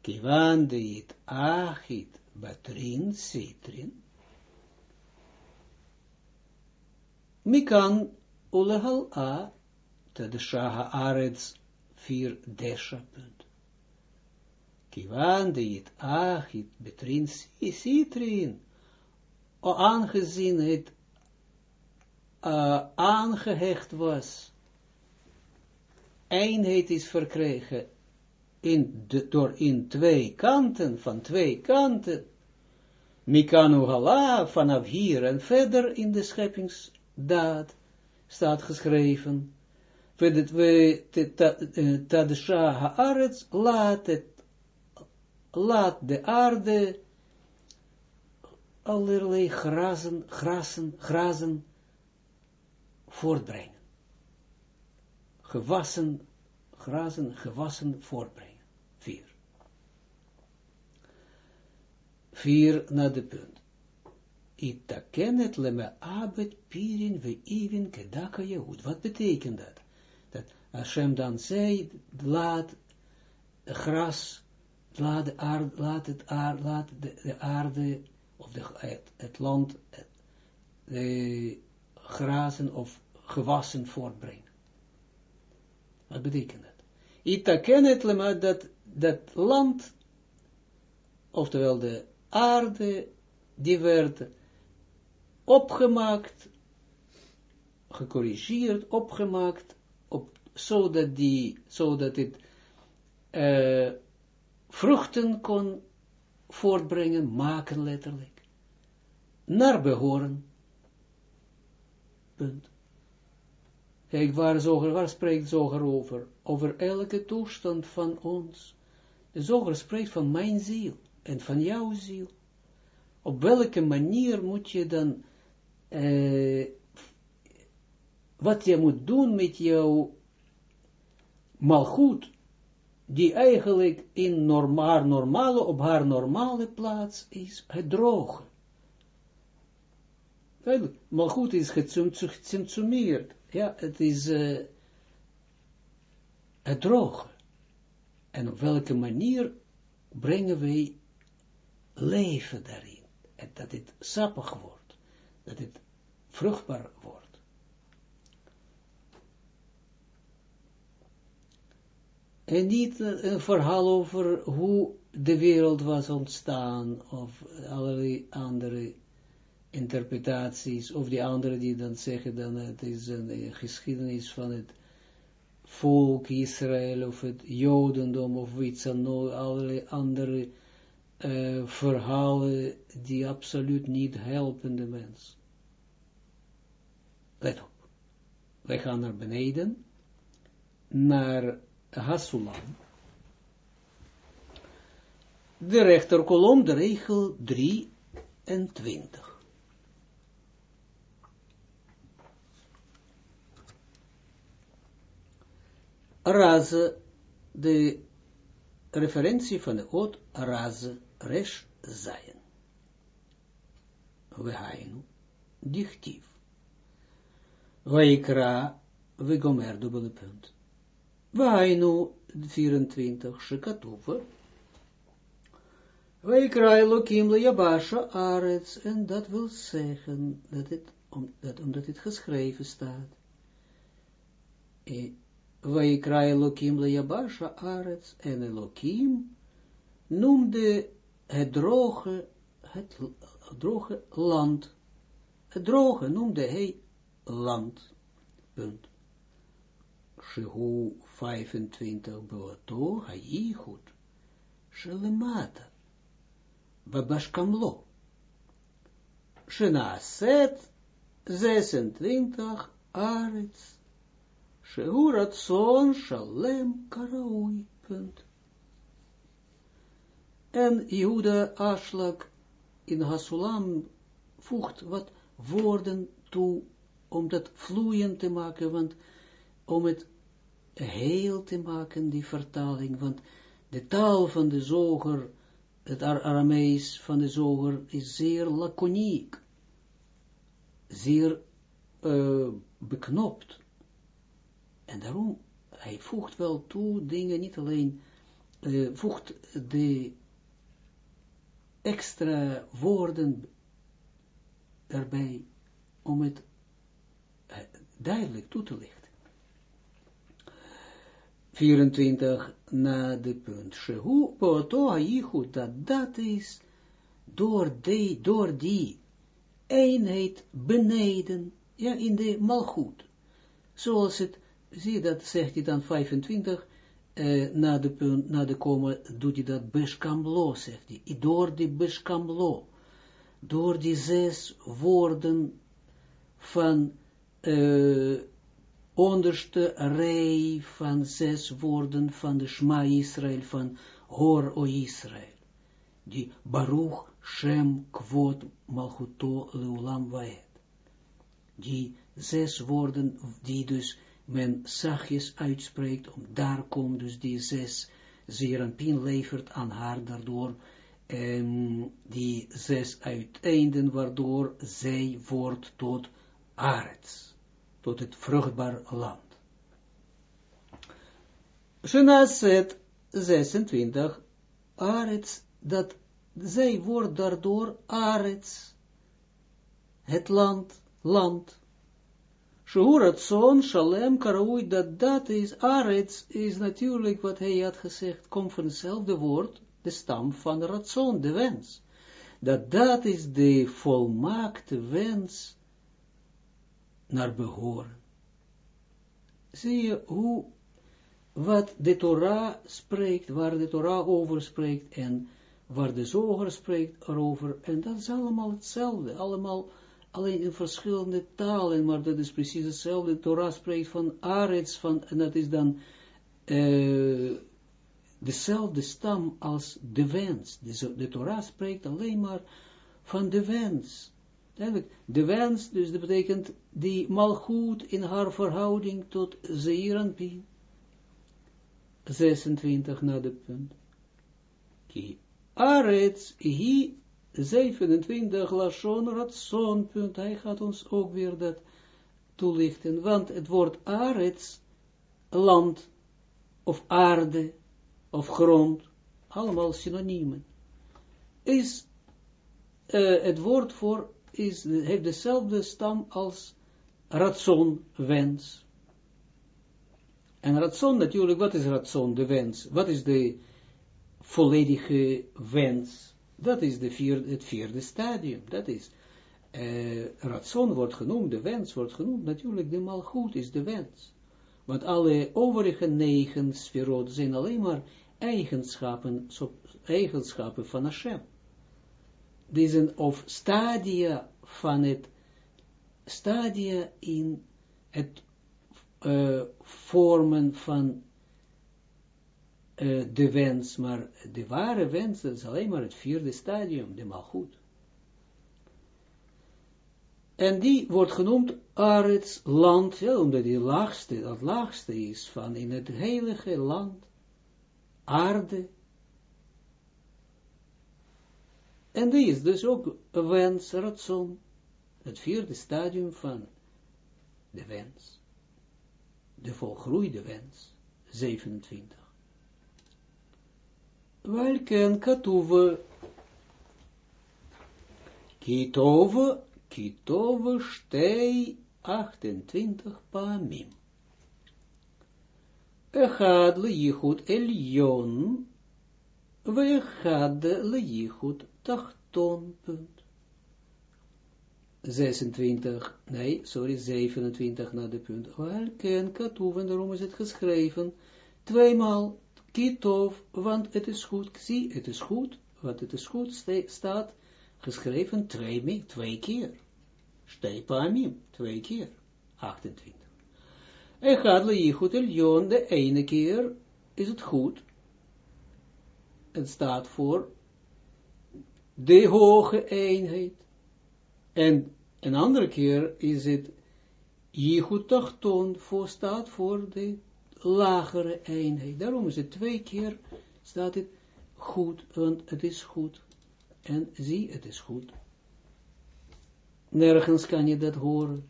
Kivan de it achit batrin citrin. Mikan ulehal a, te de shaha arets vier desha punt. Kiwan de it achit betrin citrin, o aangezien het uh, aangehecht was, eenheid is verkregen in de, door in twee kanten, van twee kanten, Mikanu Hala, vanaf hier en verder in de scheppingsdaad, staat geschreven, dat we, Tadesha Haaretz, laat het laat de aarde allerlei grazen, grazen, grazen voortbrengen. Gewassen, grazen, gewassen voortbrengen. Vier. Vier naar de punt. Itakenet leme abet pirin we even kedaka Jehud. Wat betekent dat? Dat Hashem dan zei, laat gras laat, de aarde, laat, het aarde, laat de, de, aarde, of de, het, land, de grazen of gewassen voortbrengen. Wat betekent dat? Itaken het dat, dat land, oftewel de aarde, die werd opgemaakt, gecorrigeerd, opgemaakt, op, zodat, die, zodat het uh, vruchten kon voortbrengen, maken letterlijk, naar behoren. Punt. Kijk, waar, zoger, waar spreekt Zoger over? Over elke toestand van ons. De Zoger spreekt van mijn ziel en van jouw ziel. Op welke manier moet je dan, uh, wat je moet doen met jouw malgoed, die eigenlijk in normaal, normale, op haar normale plaats is, het droge. Malgoed is geconsumeerd, ja, het is uh, het. En op welke manier brengen wij leven daarin. Dat het sappig wordt. Dat het vruchtbaar wordt. En niet een verhaal over hoe de wereld was ontstaan, of allerlei andere interpretaties, of die anderen die dan zeggen, dan het is een geschiedenis van het volk Israël, of het Jodendom, of iets dan allerlei andere uh, verhalen die absoluut niet helpen de mens. Let op. Wij gaan naar beneden, naar Hasulam. De rechterkolom, de regel 23. Raze, de referentie van de oot Raze, resh zayen. We hainu, dichtief. Vaikra, we gomer, dubbele punt. Wainu 24, Shekatuva. Wij Elohim le Yabasha Arets, en dat wil zeggen, dat het, om, dat, omdat het geschreven staat. Wij Elohim le Yabasha Arets, en Elohim noemde het droge, het droge land. Het droge noemde hij land. Punt. Shehu 25 Beoto Hayichut Shelemata Babashkamlo Shenaset 26 Arets Ratson Shalem Karaui punt. En Jehuda Aslak in Hasulam voegt wat woorden toe om dat vloeiend te maken, want om het heel te maken, die vertaling, want de taal van de zoger, het Aramees van de zoger, is zeer laconiek, zeer uh, beknopt. En daarom, hij voegt wel toe dingen, niet alleen, uh, voegt de extra woorden erbij, om het uh, duidelijk toe te lichten. 24 na de punt. Shehu po'oto haichu, dat dat is door, de, door die eenheid beneden, ja, in de malgoed. Zoals het, zie dat, zegt hij dan 25, eh, na de punt, na de komma, doet hij dat beskamlo, zegt hij. Door die beskamlo, door die zes woorden van, uh, onderste rij van zes woorden van de Shma Israël, van Hor o Israël. Die Baruch Shem Kvot Malchuto Leulam Vaed. Die zes woorden, die dus men zachtjes uitspreekt, om daar komt dus die zes pin levert aan haar, daardoor um, die zes uiteinden, waardoor zij wordt tot arets tot het vruchtbaar land. Shenaset 26, arets, dat zij wordt daardoor arets, het land, land. Shehurat son, shalem, karaoui, dat dat is, arets, is natuurlijk wat hij had gezegd, komt van hetzelfde woord, de stam van ratson, de wens. dat dat is de volmaakte wens naar behoren. Zie je hoe, wat de Torah spreekt, waar de Torah over spreekt, en waar de zoger spreekt erover, en dat is allemaal hetzelfde, allemaal, alleen in verschillende talen, maar dat is precies hetzelfde. De Torah spreekt van arets, van, en dat is dan uh, dezelfde stam als de wens. De, de Torah spreekt alleen maar van de wens. De wens, dus dat betekent die malgoed in haar verhouding tot Zeeranpien. 26 na de punt. Ki arets hi 27 lashon ratson punt. Hij gaat ons ook weer dat toelichten. Want het woord arets, land, of aarde, of grond, allemaal synoniemen, is uh, het woord voor, is, heeft dezelfde stam als ratson, wens. En ratson natuurlijk, wat is ratson, de wens? Wat is de volledige wens? Dat is de het vierde stadium, dat is, ratson wordt genoemd, de wens wordt genoemd, natuurlijk de malgoed is de wens. Want alle overige negen sferot zijn alleen maar eigenschappen, eigenschappen van Hashem. Deze of stadia van het, stadia in het uh, vormen van uh, de wens, maar de ware wens is alleen maar het vierde stadium, de malgoed. En die wordt genoemd Arets land, omdat die laagste, dat laagste is van in het heilige land, aarde. En die is dus ook wens, ratson, het vierde stadium van de wens, de volgroeide wens, 27. Welken katuwe, kitove kitove stei 28 paamim. Echad le yichud elyon, we echad le yichud tachton, punt. 26, nee, sorry, 27 na de punt. Welken katuv, en daarom is het geschreven, tweemaal kitov, want het is goed, zie, het is goed, want het is goed, staat geschreven twee, twee keer. Stei paamim, twee keer, 28. En gaat le yichut eljon, de ene keer is het goed. Het staat voor de hoge eenheid. En een andere keer is het yichut tachton, voor staat voor de lagere eenheid. Daarom is het twee keer, staat het goed, want het is goed. En zie, het is goed. Nergens kan je dat horen.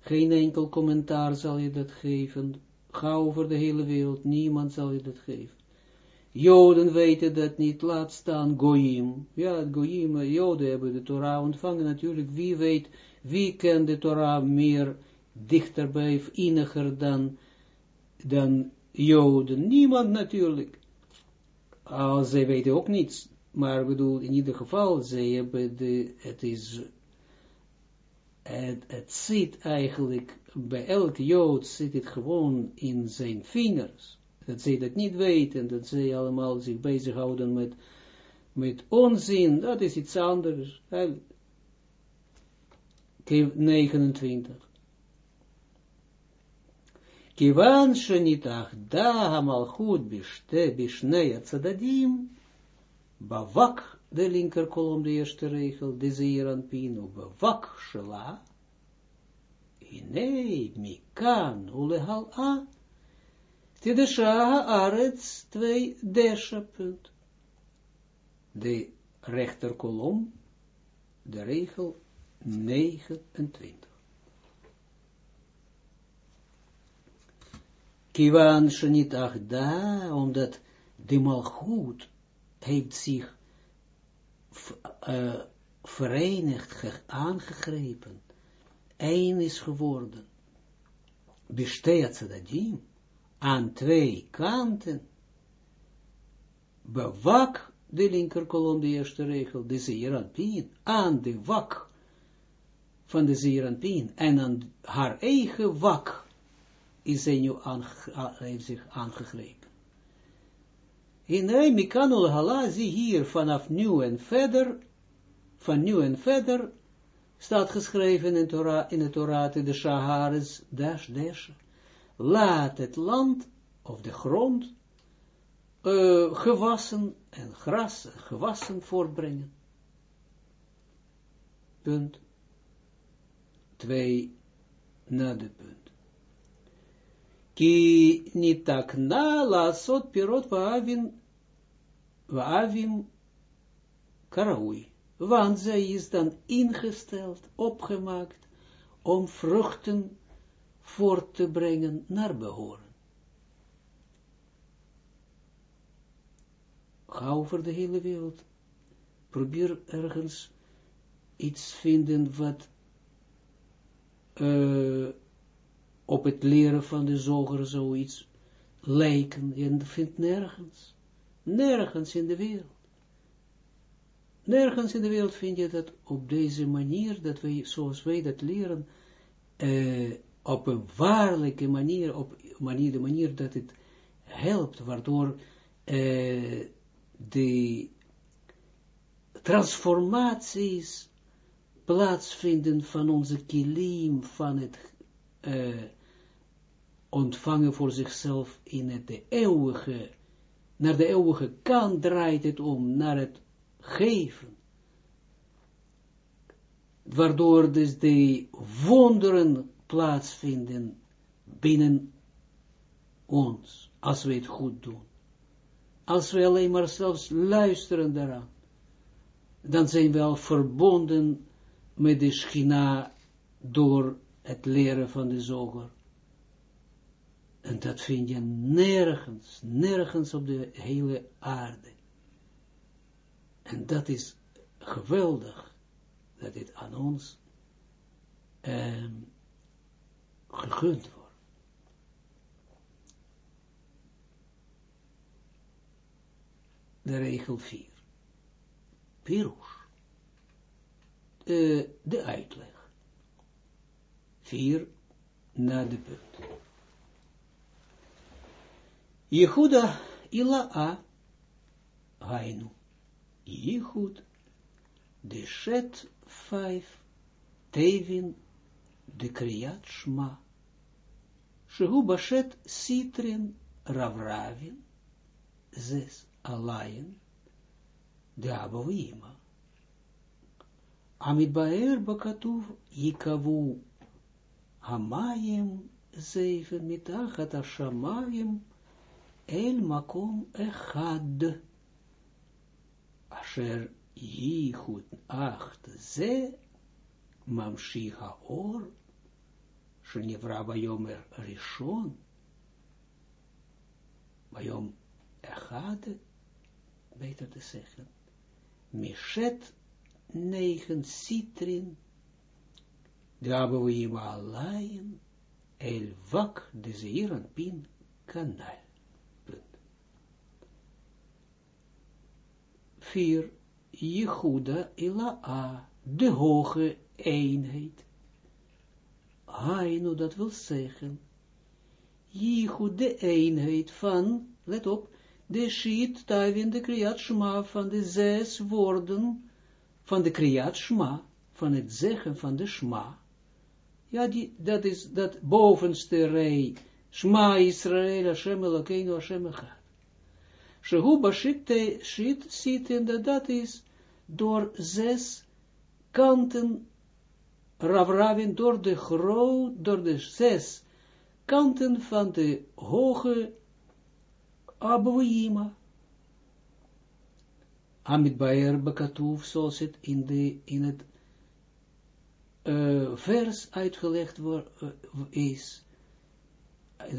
Geen enkel commentaar zal je dat geven. Ga over de hele wereld, niemand zal je dat geven. Joden weten dat niet, laat staan Goyim. Ja, Goyim, Joden hebben de Torah ontvangen natuurlijk. Wie weet, wie kent de Torah meer dichterbij, inniger dan, dan Joden? Niemand natuurlijk. Al zij weten ook niets. Maar bedoel, in ieder geval, zij hebben de, het is het, het zit eigenlijk, bij elke Jood zit het gewoon in zijn vingers. Dat zij dat niet weten, dat zij allemaal zich bezighouden met, met onzin, dat is iets anders. 29. Kivan shenitach da hamalchut bishte bishnei tzadadim, bavak de linker kolom, de eerste regel, de zeeran pino, bewak shela, inei mikan ulehal a, tidesha arets twee desha punt. De rechter kolom, de regel 29. Kiwan shenit da, omdat de malgoed heeft zich verenigd, aangegrepen, één is geworden, besteedt ze aan twee kanten, bewak de linker kolom, de eerste regel, de Zeeranpien, aan de wak van de Zeeranpien, en aan haar eigen wak is zij nu heeft zich aangegrepen. In Mikanul Hala, zie hier vanaf nu en verder, van nu en verder, staat geschreven in, Torah, in de Torah, de Shaharis, dash, dash, laat het land, of de grond, uh, gewassen en gras, gewassen voortbrengen. Punt. Twee na de punt. Ki nitakna lasot pirot vaavin vaavim karaui. Want zij is dan ingesteld, opgemaakt, om vruchten voort te brengen naar behoren. Ga over de hele wereld. Probeer ergens iets vinden wat uh, op het leren van de zoger zoiets lijken. En vindt nergens. Nergens in de wereld. Nergens in de wereld vind je dat op deze manier, dat wij, zoals wij dat leren, uh, op een waarlijke manier, op manier, de manier dat het helpt, waardoor uh, de transformaties plaatsvinden van onze kilim, van het uh, ontvangen voor zichzelf in het de eeuwige, naar de eeuwige kant draait het om, naar het geven. Waardoor dus de wonderen plaatsvinden binnen ons, als we het goed doen. Als we alleen maar zelfs luisteren daaraan, dan zijn we al verbonden met de schina door het leren van de zoger. En dat vind je nergens, nergens op de hele aarde. En dat is geweldig, dat dit aan ons eh, gegund wordt. De regel 4. Pirush. Uh, de uitleg. 4 naar de punt. Jehuda ila'a hainu. Jehud de shet 5 tevin de kriyat shma. Shehu bashet sitrin ravravin zes alayin de abovima. Amit baer bakatuv yikavu hamayim zeven mitachat hashamayim el makom echad asher yichud acht ze mamshi haor שנברא ביומר ראשון, ביום אחד, beter te zeggen, Mishet negen citrin, de hebben we el vak de zeiran pin kanal. Punt. Vier, Jehuda ila de hoge eenheid. Hainu, dat wil zeggen, Jehud de eenheid van, let op, de shit tawin de kriyat shma van de zes woorden van de kriyat shma, van het zeggen van de shma. Ja, die, dat is dat bovenste rij, shma Israël, Hashem Elokeinu, Hashem Echad. Shehu bashit shit dat dat is door zes kanten, ravravin, door de groot, door de zes kanten van de hoge Abouima. Amit Baer Bekatoef, zoals het in, de, in het uh, vers uitgelegd wordt, uh, is,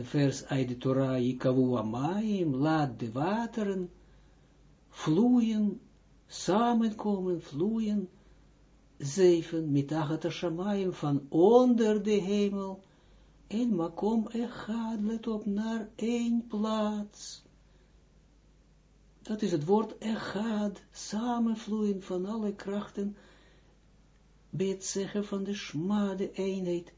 vers uit de Torah, Yikavu Amayim, laat de wateren vloeien, samenkomen, vloeien, zeven, mitachat shamayim, van onder de hemel, en makom echad, let op, naar één plaats. Dat is het woord echad, samenvloeien van alle krachten, bij het zeggen van de schma, de eenheid,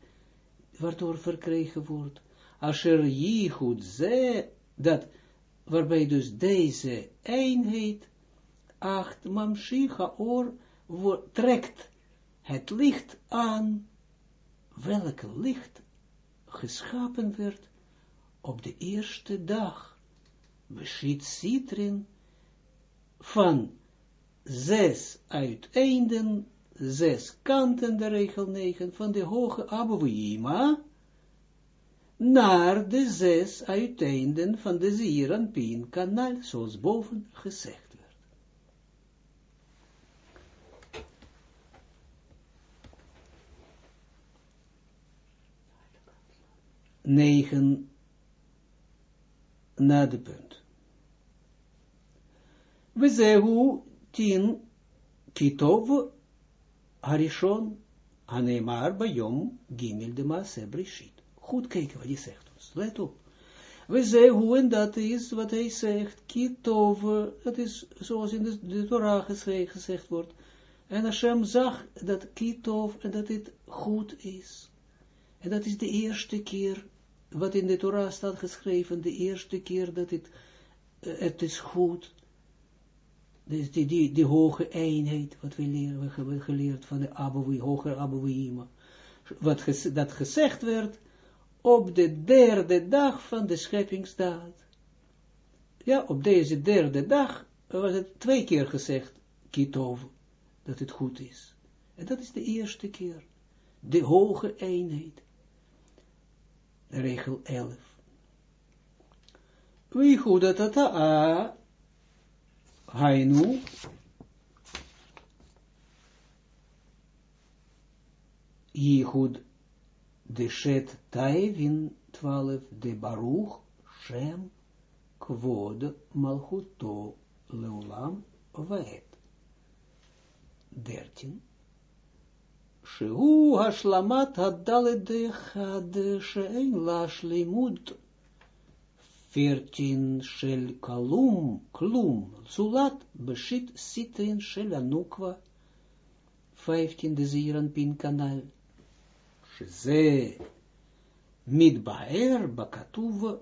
waardoor verkregen wordt. Asher jichud ze, dat, waarbij dus deze eenheid, acht mamshicha or, trekt het licht aan, welke licht geschapen werd op de eerste dag. Beschiet citrin van zes uiteinden, zes kanten, de regel 9, van de hoge Abouima, naar de zes uiteinden van de Zeeranpien kanaal, zoals boven gezegd werd. Negen na de punt. We zehu tien kitov harishon haneemar bayom gimel de maase. Goed kijken wat hij zegt ons. Let op. We zehu en dat is wat hij zegt. Kitov, dat is zoals in de, Torah gezegd wordt. En Hashem zag dat kitov en dat het goed is. En dat is de eerste keer wat in de Torah staat geschreven, de eerste keer dat het, uh, het is goed, dus die, die, die hoge eenheid, wat we leren, we hebben geleerd van de Abouwi, hoger Abouwima, wat dat gezegd werd op de derde dag van de scheppingsdaad. Ja, op deze derde dag was het twee keer gezegd, Kitov, dat het goed is. En dat is de eerste keer. De hoge eenheid regel 11. Wie goed dat dat a? Hainu. Yichud de Shet Taivin 12 de Baruch Shem Kvod Malchuto Leulam Vaet. 13 Shehu hashlamat hadalet had she'en la shlimut veertien shel kalum, klum, zulat beshit sitrin shel anukwa vijftien de pin kanal sheze mitbaer bakatuv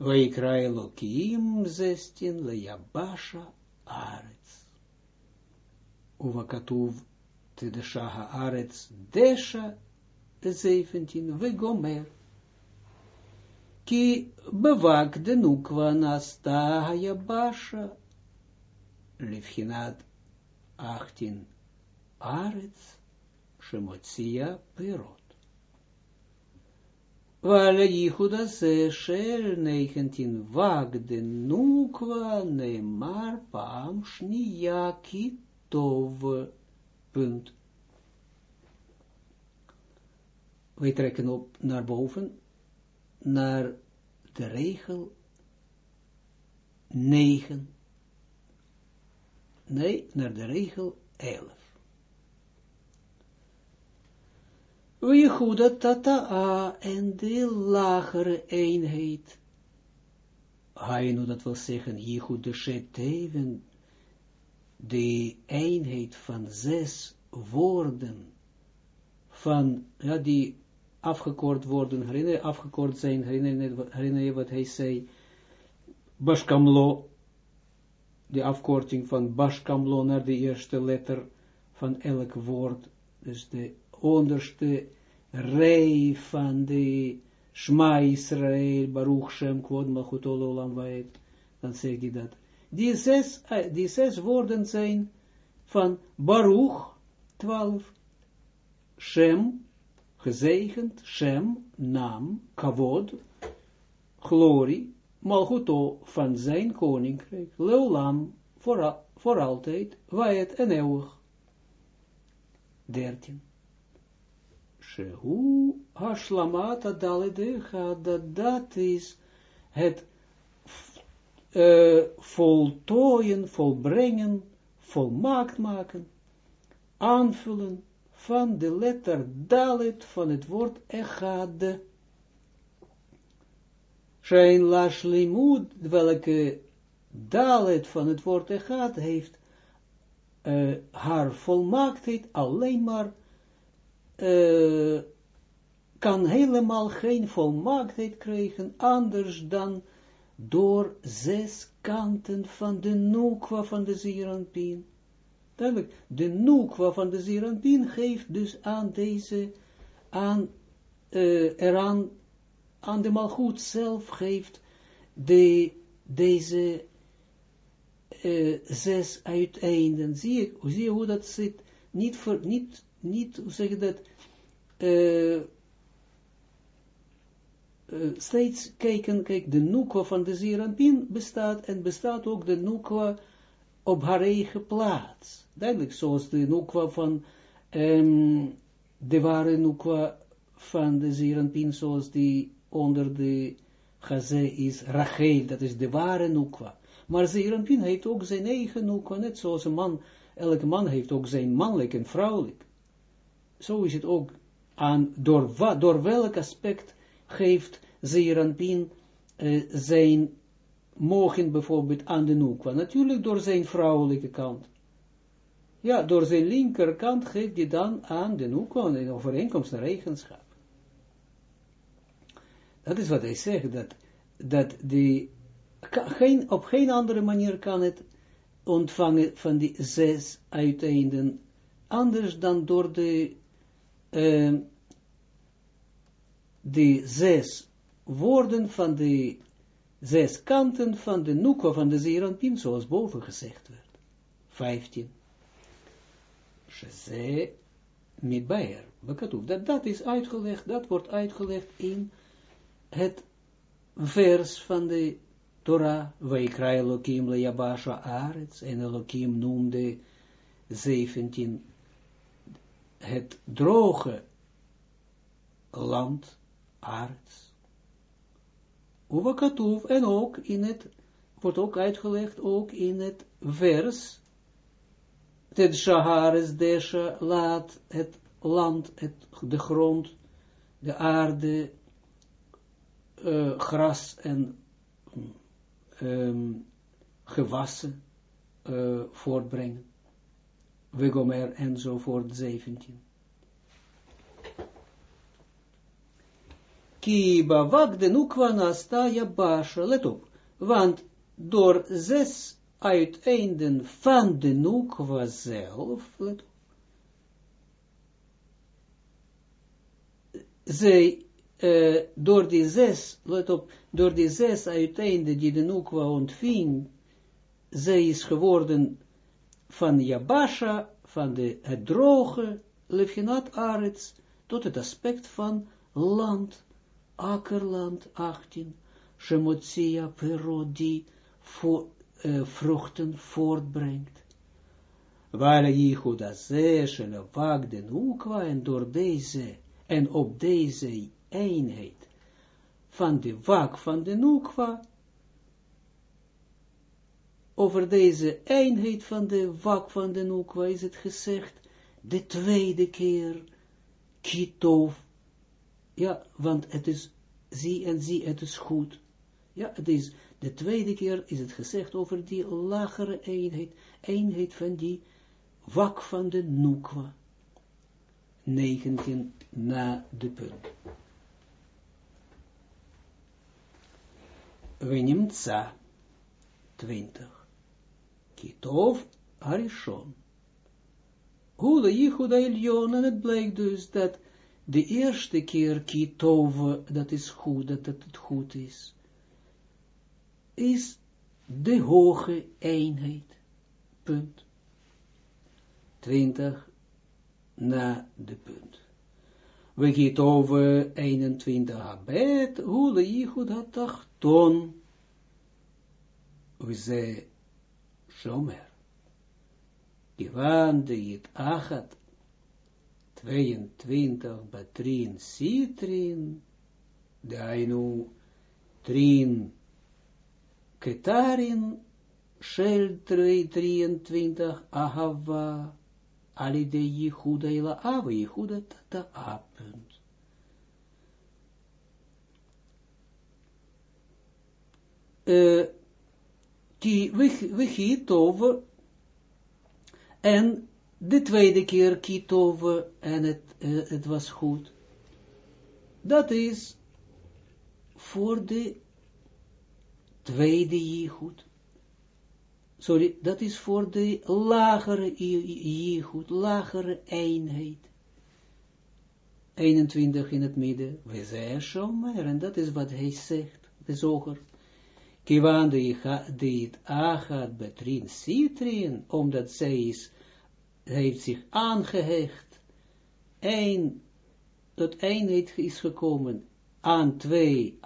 Vaikra Elokim zestin leyabasha arets. Te de arets desha, de 17, we gomer. Ki bewak de nukwa nasta hayabasha, lifhinat 18, arets, shemotsia perot. Wale Yihuda se shel 19 wag de nukwa neemar paam shniya ki tov punt. Wij trekken op naar boven, naar de regel 9. Nee, naar de regel 11. Wie goed tata a en de lagere eenheid. Hainu, dat wil zeggen, Jichud de Sheteven, de eenheid van zes woorden, van, ja, die afgekort worden, herinner, afgekort zijn, herinner, je wat hij zei, Bashkamlo, de afkorting van Bashkamlo naar de eerste letter van elk woord, dus de onderste rij van de Shma Israël, Baruch Shem, Kwod Malchutol Olam dan zeg dat. Die zes, uh, die zes woorden zijn van Baruch, 12, Shem, gezegend, Shem, naam, Kavod, glorie, Malchuto van zijn koninkrijk, Leolam, voor, voor altijd, waait en eeuwig. 13. Shehu hashlamata daledecha, dat dat is het uh, voltooien, volbrengen, volmaakt maken, aanvullen van de letter dalet van het woord echad. Zijn lashlimud, welke dalet van het woord gaat heeft uh, haar volmaaktheid alleen maar uh, kan helemaal geen volmaaktheid krijgen anders dan door zes kanten van de nukwa van de Zeranpien. Duidelijk, de nukwa van de Zeranpien geeft dus aan deze, aan, uh, eraan, aan de malgoed zelf geeft de, deze uh, zes uiteinden. Zie je, zie je hoe dat zit? Niet, voor, niet, niet hoe zeg je dat, uh, uh, steeds kijken, kijk, de nukwa van de Zeranpin bestaat, en bestaat ook de nukwa op haar eigen plaats. Duidelijk, zoals de nukwa van, um, de ware nukwa van de Zeranpin, zoals die onder de Gazé is Rachel, dat is de ware nukwa. Maar Zeranpin heeft ook zijn eigen nukwa, net zoals een man, elke man heeft ook zijn mannelijk en vrouwelijk. Zo is het ook aan, door, door welk aspect geeft Zeranpin uh, zijn mogen bijvoorbeeld aan de Nukwa. Natuurlijk door zijn vrouwelijke kant. Ja, door zijn linkerkant geeft hij dan aan de Nukwa een overeenkomst naar eigenschap. Dat is wat hij zegt, dat, dat die, geen, op geen andere manier kan het ontvangen van die zes uiteinden, anders dan door de, uh, de zes woorden van de zes kanten van de noekwa van de Zeranpin, zoals boven gezegd werd. 15. Sheze mitbaer. Dat, dat is uitgelegd, dat wordt uitgelegd in het vers van de Torah, Vaikra Elohim le Yabasha Arets, en Elohim noemde 17 het droge land, Arets. Uvakatuv, en ook in het, wordt ook uitgelegd, ook in het vers, het Shahares Desha laat het land, het, de grond, de aarde, uh, gras en um, gewassen uh, voortbrengen. Wegomer enzovoort 17. Ki bavak de nukwa nasta basha. Let op, want door zes uiteinden van de nukwa zelf, let op, zij, door die zes, let op, door die zes uiteinden die de nukwa ontving, zij is geworden van Yabasha, van de, het droge, Levchinat Arets, tot het aspect van land akkerland 18, Shemotsia perot vruchten voortbrengt. Waar Jichuda ze, wak den ukwa, en door deze, en op deze eenheid van de wak van de ukwa, over deze eenheid van de wak van de ukwa is het gezegd, de tweede keer, kitov, ja, want het is, zie en zie, het is goed. Ja, het is, de tweede keer is het gezegd over die lagere eenheid, eenheid van die wak van de Nukwa. 19 na de punt. Nemen 20. Kitov Arishon. Hoe de Yichuda Elyon, en het blijkt dus dat de eerste keer kitove, dat is goed, dat het goed is, is de hoge eenheid. Punt. 20 na de punt. We gaan over 21 abet, hoe de jichud had tachton. We zei, shomer. Ivan de jit achat 22 batrin citrin, dainu trin ketarin, shel 23 ahava, alide Yehuda ila ava, Yehuda tata apunt. Uh, ki, we, en de tweede keer kitove en het, uh, het was goed. Dat is voor de tweede jichud. Sorry, dat is voor de lagere jichud, lagere eenheid. 21 in het midden, we zeggen shomer, en dat is wat hij zegt, de zoger. Kiwan de het agat betrin citrin, omdat zij is, heeft zich aangehecht, een, tot eenheid is gekomen, aan twee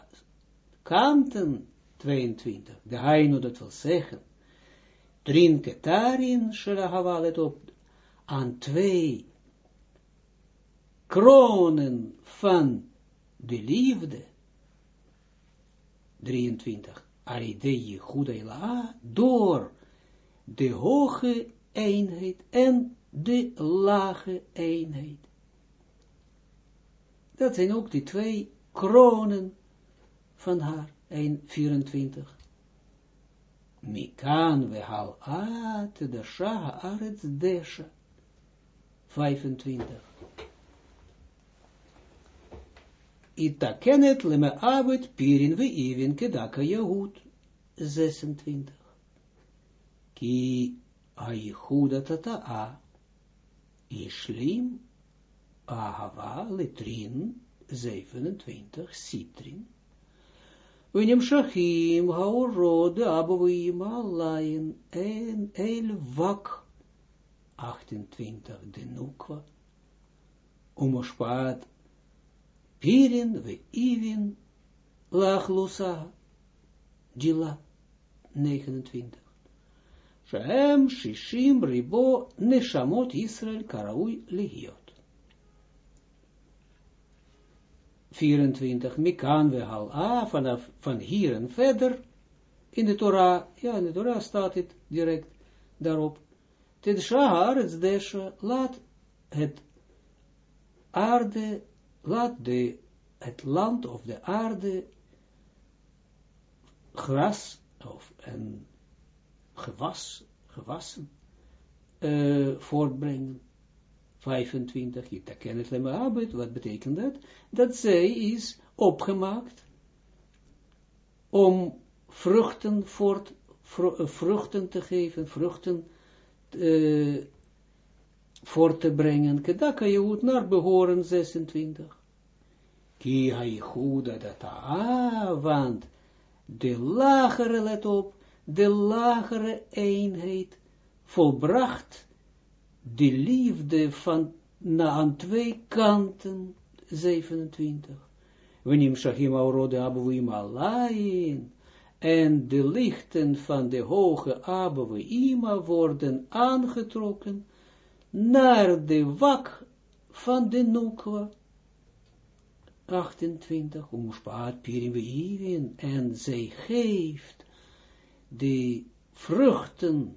kanten, 22, de heino dat wil zeggen, drinken daarin, shalahawa, let op, aan twee kronen van de liefde, 23, Aridei Goedela, door de hoge eenheid en de lage eenheid. Dat zijn ook die twee kronen van haar, 24. Mikan we hal at de shaha arets desha, 25. Itakenet leme avet pirin we even kedaka jehud. 26. Ki aichuda tata'a. Ishlim ahava letrin 27 sitrin. Unim shachim haurode abovim alayin en el vak 28 de nukwa. Umoshpat Pirin we Ivin lachlusa Dila 29. Shem Shishim Ribo Neshamot Israel Karaui Legiot. 24. Mikan we hal vanaf van hier en verder in de Torah, ja in de Torah staat het direct daarop. Ten shahar het desha laat het aarde laat de, het land of de aarde gras of een gewas, gewassen uh, voortbrengen. 25, je ken het arbeid, wat betekent dat? Dat zij is opgemaakt om vruchten voort, vruchten te geven, vruchten uh, voor te brengen. Kedaka Jehud naar behoren 26. Ki ha-Jehuda dat want de lagere, let op, de lagere eenheid volbracht de liefde van na aan twee kanten 27. Wanneer Shachim Aurode Abuim alleen en de lichten van de hoge Abuima worden aangetrokken naar de wak van de Nukwa. 28, om spaat pirim en zij geeft de vruchten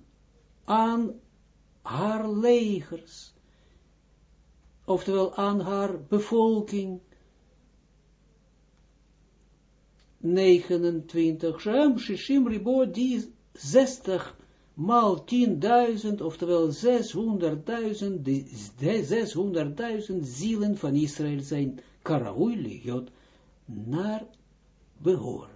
aan haar legers, oftewel aan haar bevolking, 29, Shem Shishim Ribo, die 60 maal 10.000, oftewel 600.000, de 600.000 zielen van Israël zijn karaoui jod naar behoren.